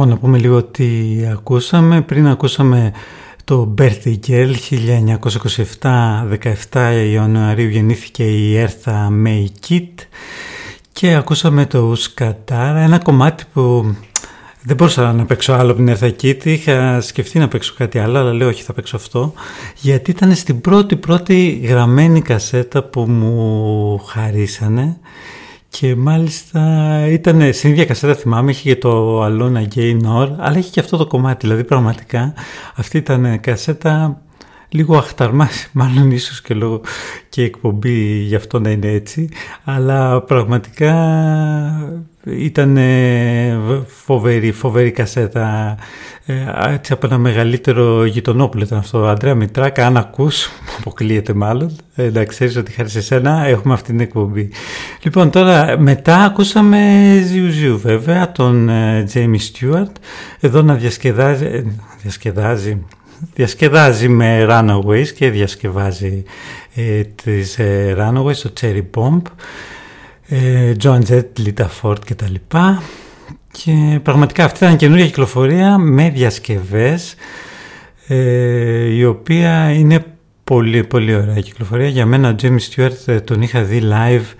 Λοιπόν, να πούμε λίγο τι ακούσαμε. Πριν ακούσαμε το Birthday Girl 1927, 17 Ιανουαρίου γεννήθηκε η Έρθα May Kit και ακούσαμε το Ουσκατάρα, ένα κομμάτι που δεν μπορούσα να παίξω άλλο από την Έρθα Kit, είχα σκεφτεί να παίξω κάτι άλλο, αλλά λέω όχι θα παίξω αυτό, γιατί ήταν στην πρώτη πρώτη γραμμένη κασέτα που μου χαρίσανε και μάλιστα ήταν στην ίδια κασέτα θυμάμαι, είχε και το Alona Gay Nor, αλλά είχε και αυτό το κομμάτι, δηλαδή πραγματικά αυτή ήταν κασέτα λίγο αχταρμάς, μάλλον ίσως και λόγω και εκπομπή γι' αυτό να είναι έτσι, αλλά πραγματικά ήταν φοβερή, φοβερή κασέτα ε, έτσι από ένα μεγαλύτερο γειτονόπουλο ήταν αυτό. Αντρέα Μητράκα, αν ακούς, αποκλείεται μάλλον, ε, να ξέρεις ότι χάρη σε σένα έχουμε αυτή την εκπομπή. Λοιπόν, τώρα μετά ακούσαμε Ζιου βέβαια, τον Τζέιμι ε, Στιούαρτ, εδώ να διασκεδάζει, ε, διασκεδάζει, διασκεδάζει με Runaways και διασκευάζει ε, τις ε, Runaways, το Cherry Bomb, ε, Joan Jett, Lita Ford κτλ. Και πραγματικά αυτή ήταν καινούργια κυκλοφορία με διασκευές ε, η οποία είναι πολύ πολύ ωραία κυκλοφορία. Για μένα ο Jamie Stewart ε, τον είχα δει live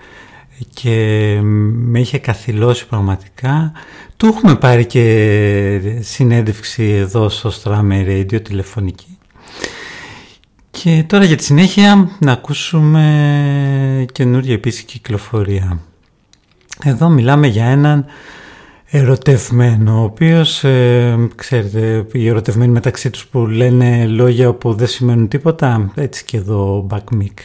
και με είχε καθυλώσει πραγματικά. Του έχουμε πάρει και συνέντευξη εδώ στο Strammer Radio τηλεφωνική. Και τώρα για τη συνέχεια να ακούσουμε καινούργια επίσης κυκλοφορία. Εδώ μιλάμε για έναν ερωτευμένο, ο οποίος, ε, ξέρετε, οι ερωτευμένοι μεταξύ τους που λένε λόγια που δεν σημαίνουν τίποτα, έτσι και εδώ ο Back Mick.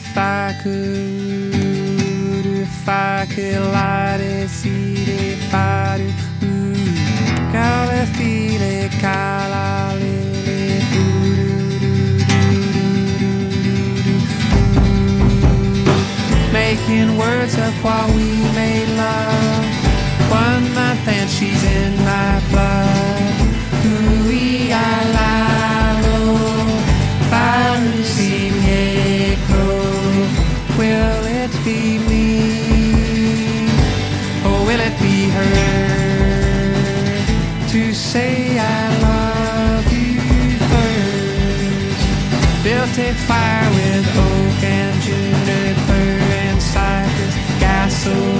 If I could, if I could light it, see it, fight it, ooh, cala file, cala making words of what we made love. One night and she's in my blood. Ooh, I fancy echo. Will say I love you first. Built a fire with oak and juniper and cypress gasoline.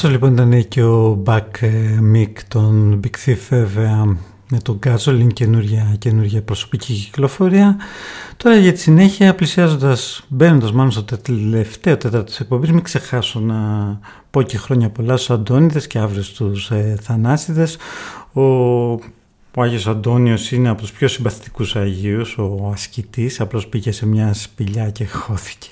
Αυτό λοιπόν ήταν και ο Back Mick των Big Thief βέβαια με τον Gasoline καινούργια, καινούργια προσωπική κυκλοφορία. Τώρα για τη συνέχεια πλησιάζοντας, μπαίνοντας μάλλον στο τελευταίο τέταρτο της εκπομπής μην ξεχάσω να πω και χρόνια πολλά στους Αντώνιδες και αύριο στους ε, Θανάσιδες. Ο, ο Άγιος Αντώνιος είναι από τους πιο συμπαθητικούς Αγίους, ο ασκητής, απλώς πήγε σε μια σπηλιά και χώθηκε.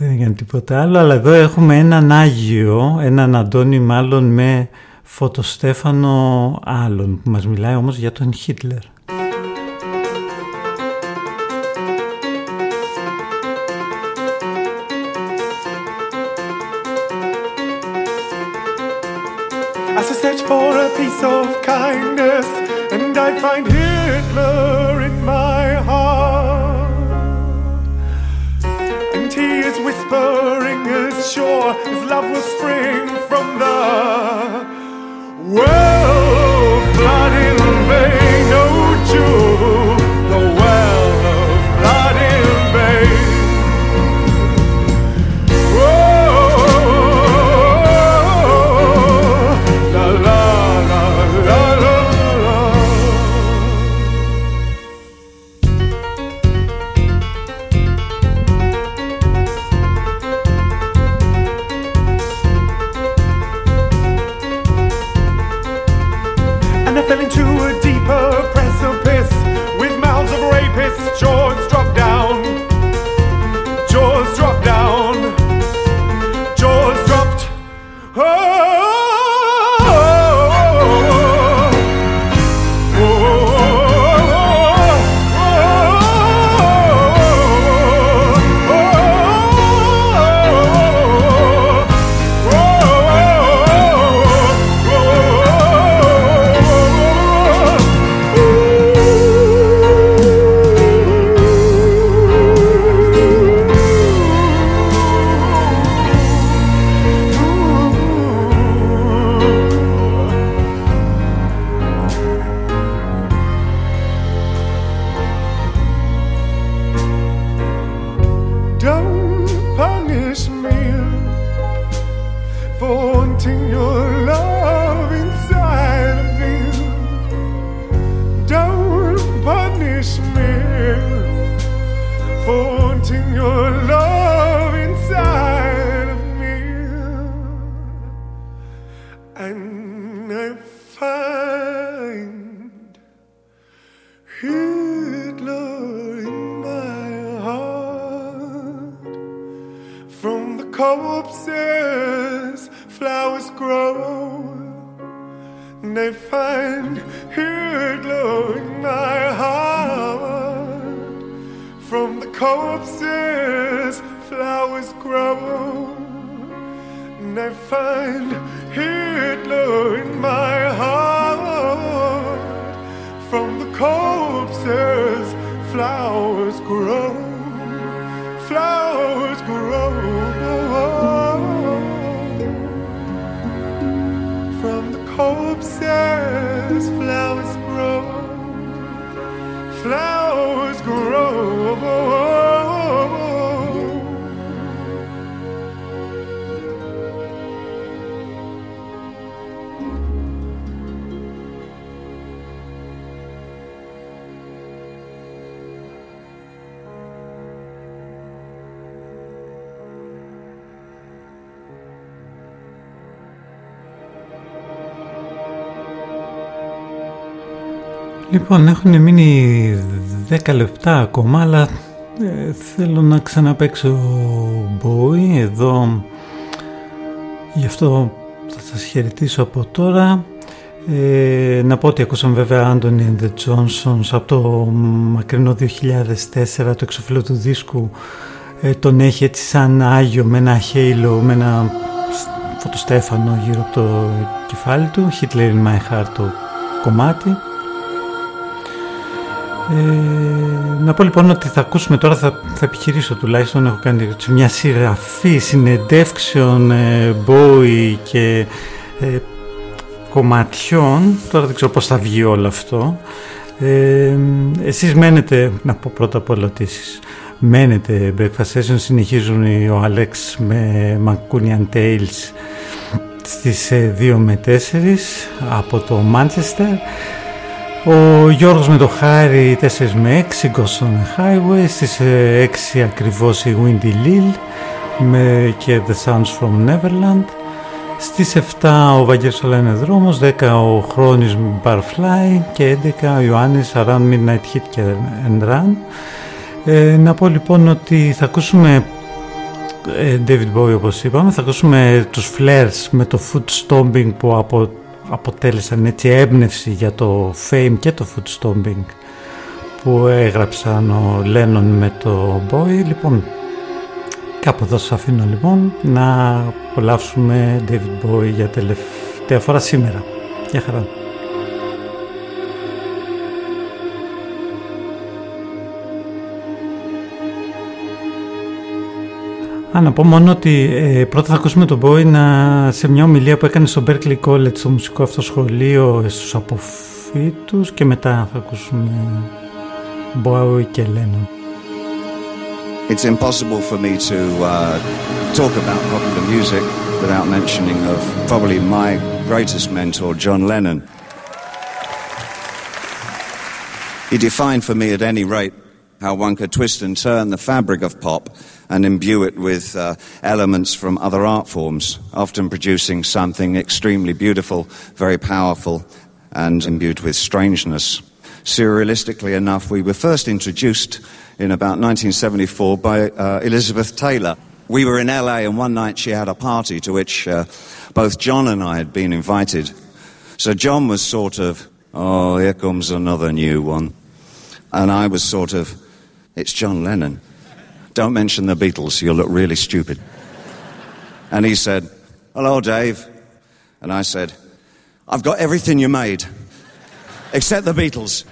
Δεν έκανε τίποτα άλλο, αλλά εδώ έχουμε έναν Άγιο, έναν Αντώνη μάλλον με φωτοστέφανο άλλον που μας μιλάει όμως για τον Χίτλερ. Λοιπόν, έχουν μείνει 10 λεπτά ακόμα, αλλά ε, θέλω να ξαναπαίξω Boy εδώ. Γι' αυτό θα σας χαιρετήσω από τώρα. Ε, να πω ότι ακούσαμε βέβαια Anthony and the Johnsons από το μακρινό 2004 το εξωφυλλό του δίσκου ε, τον έχει έτσι σαν Άγιο με ένα χέιλο με ένα φωτοστέφανο γύρω από το κεφάλι του Hitler in my heart το κομμάτι ε, να πω λοιπόν ότι θα ακούσουμε τώρα, θα, θα επιχειρήσω τουλάχιστον, έχω κάνει έτσι μια σειραφή συνεντεύξεων ε, Bowie και ε, κομματιών, τώρα δεν ξέρω πώς θα βγει όλο αυτό. Ε, εσείς μένετε, να πω πρώτα απ' όλα ότι εσείς μένετε Breakfast Session, συνεχίζουν ο Alex με Mancunian Tales στις 2 με 4 από το Μάντσεστερ. Ο Γιώργος με το Χάρη 4 με 6 Ghost on the Highway. Στις 6 ακριβώς η Windy Lil με και The Sounds from Neverland. Στις 7 ο Βαγγέλης Ολά δρόμος, 10 ο Χρόνης Barfly και 11 ο Ιωάννης Around Midnight Hit και And Run. Ε, να πω λοιπόν ότι θα ακούσουμε ε, David Bowie όπως είπαμε, θα ακούσουμε τους Flares με το Foot Stomping που απο, αποτέλεσαν έτσι έμπνευση για το Fame και το Foot Stomping που έγραψαν ο Lennon με το Bowie. Λοιπόν, κάπου εδώ σας αφήνω λοιπόν να απολαύσουμε David Bowie για τελευταία φορά σήμερα. Γεια χαρά. Α, να πω μόνο ότι ε, πρώτα θα ακούσουμε τον Bowie να, σε μια ομιλία που έκανε στο Berkeley College, στο μουσικό αυτό σχολείο, ε, στους αποφύτους και μετά θα ακούσουμε Bowie και Lennon. It's impossible for me to uh, talk about popular music without mentioning of probably my greatest mentor, John Lennon. He defined for me at any rate how one could twist and turn the fabric of pop and imbue it with uh, elements from other art forms, often producing something extremely beautiful, very powerful, and imbued with strangeness. Surrealistically enough, we were first introduced in about 1974 by uh, Elizabeth Taylor. We were in LA, and one night she had a party to which uh, both John and I had been invited. So John was sort of, oh, here comes another new one. And I was sort of, it's John Lennon. Don't mention the Beatles, you'll look really stupid. And he said, Hello, Dave. And I said, I've got everything you made, except the Beatles.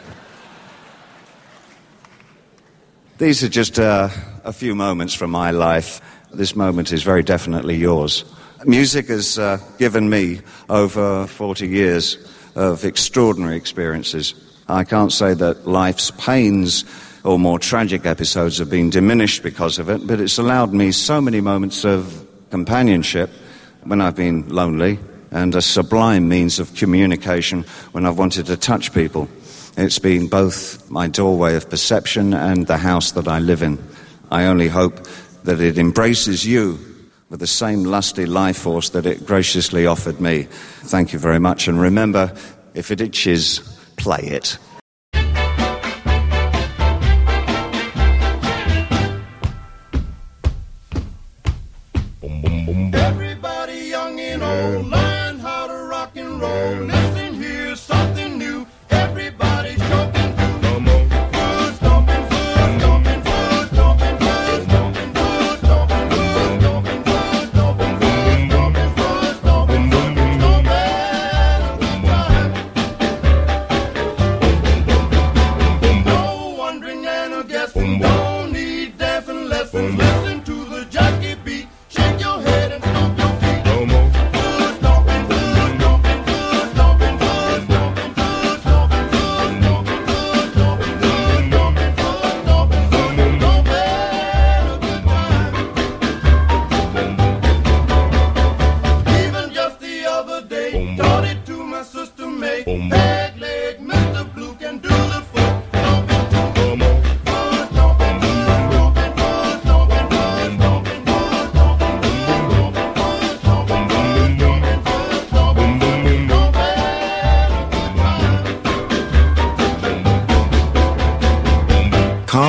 These are just uh, a few moments from my life. This moment is very definitely yours. Music has uh, given me over 40 years of extraordinary experiences. I can't say that life's pains or more tragic episodes have been diminished because of it, but it's allowed me so many moments of companionship when I've been lonely and a sublime means of communication when I've wanted to touch people. It's been both my doorway of perception and the house that I live in. I only hope that it embraces you with the same lusty life force that it graciously offered me. Thank you very much, and remember, if it itches, play it. Everybody young and old, learn how to rock and roll.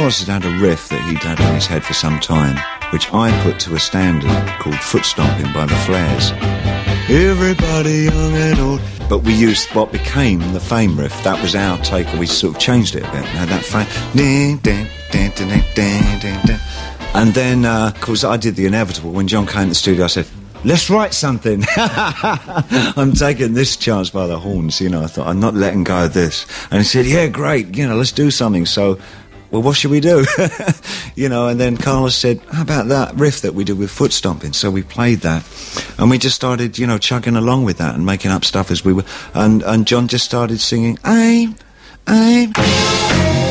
Carlos had had a riff that he'd had in his head for some time, which I put to a standard called Foot Stomping by the Flares. Everybody young and old. But we used what became the fame riff. That was our take, and we sort of changed it a bit. Had that fame. And then, uh, of course, I did the inevitable. When John came to the studio, I said, let's write something. I'm taking this chance by the horns, you know. I thought, I'm not letting go of this. And he said, yeah, great, you know, let's do something. So, well, what should we do? you know, and then Carlos said, how about that riff that we did with foot stomping? So we played that. And we just started, you know, chugging along with that and making up stuff as we were. And, and John just started singing, aim, aim.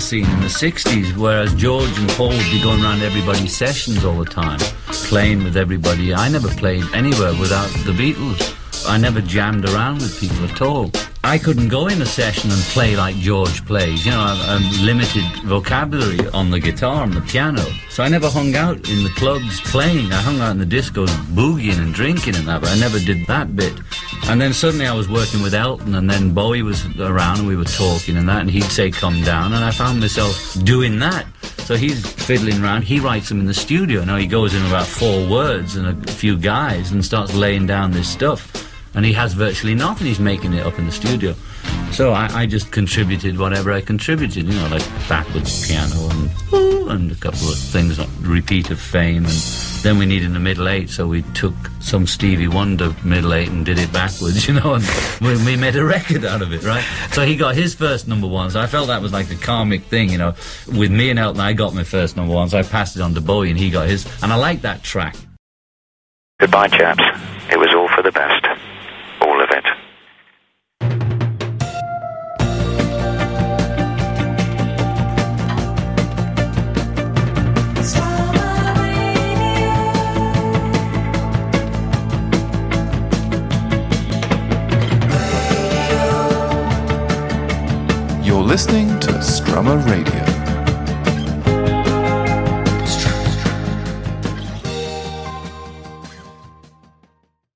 Scene in the 60s, whereas George and Paul would be going around everybody's sessions all the time, playing with everybody. I never played anywhere without the Beatles. I never jammed around with people at all. I couldn't go in a session and play like George plays. You know, I have limited vocabulary on the guitar and the piano. So I never hung out in the clubs playing. I hung out in the discos boogieing and drinking and that, but I never did that bit. And then suddenly I was working with Elton and then Bowie was around and we were talking and that and he'd say come down and I found myself doing that. So he's fiddling around, he writes them in the studio. Now he goes in about four words and a few guys and starts laying down this stuff. And he has virtually nothing, he's making it up in the studio. So I, I just contributed whatever I contributed, you know, like backwards piano and and a couple of things, like repeat of fame. And then we needed a middle eight, so we took some Stevie Wonder middle eight and did it backwards, you know, and we, we made a record out of it, right? So he got his first number one. So I felt that was like the karmic thing, you know. With me and Elton, I got my first number one, so I passed it on to Bowie and he got his. And I like that track. Goodbye, chaps. It was all for the best.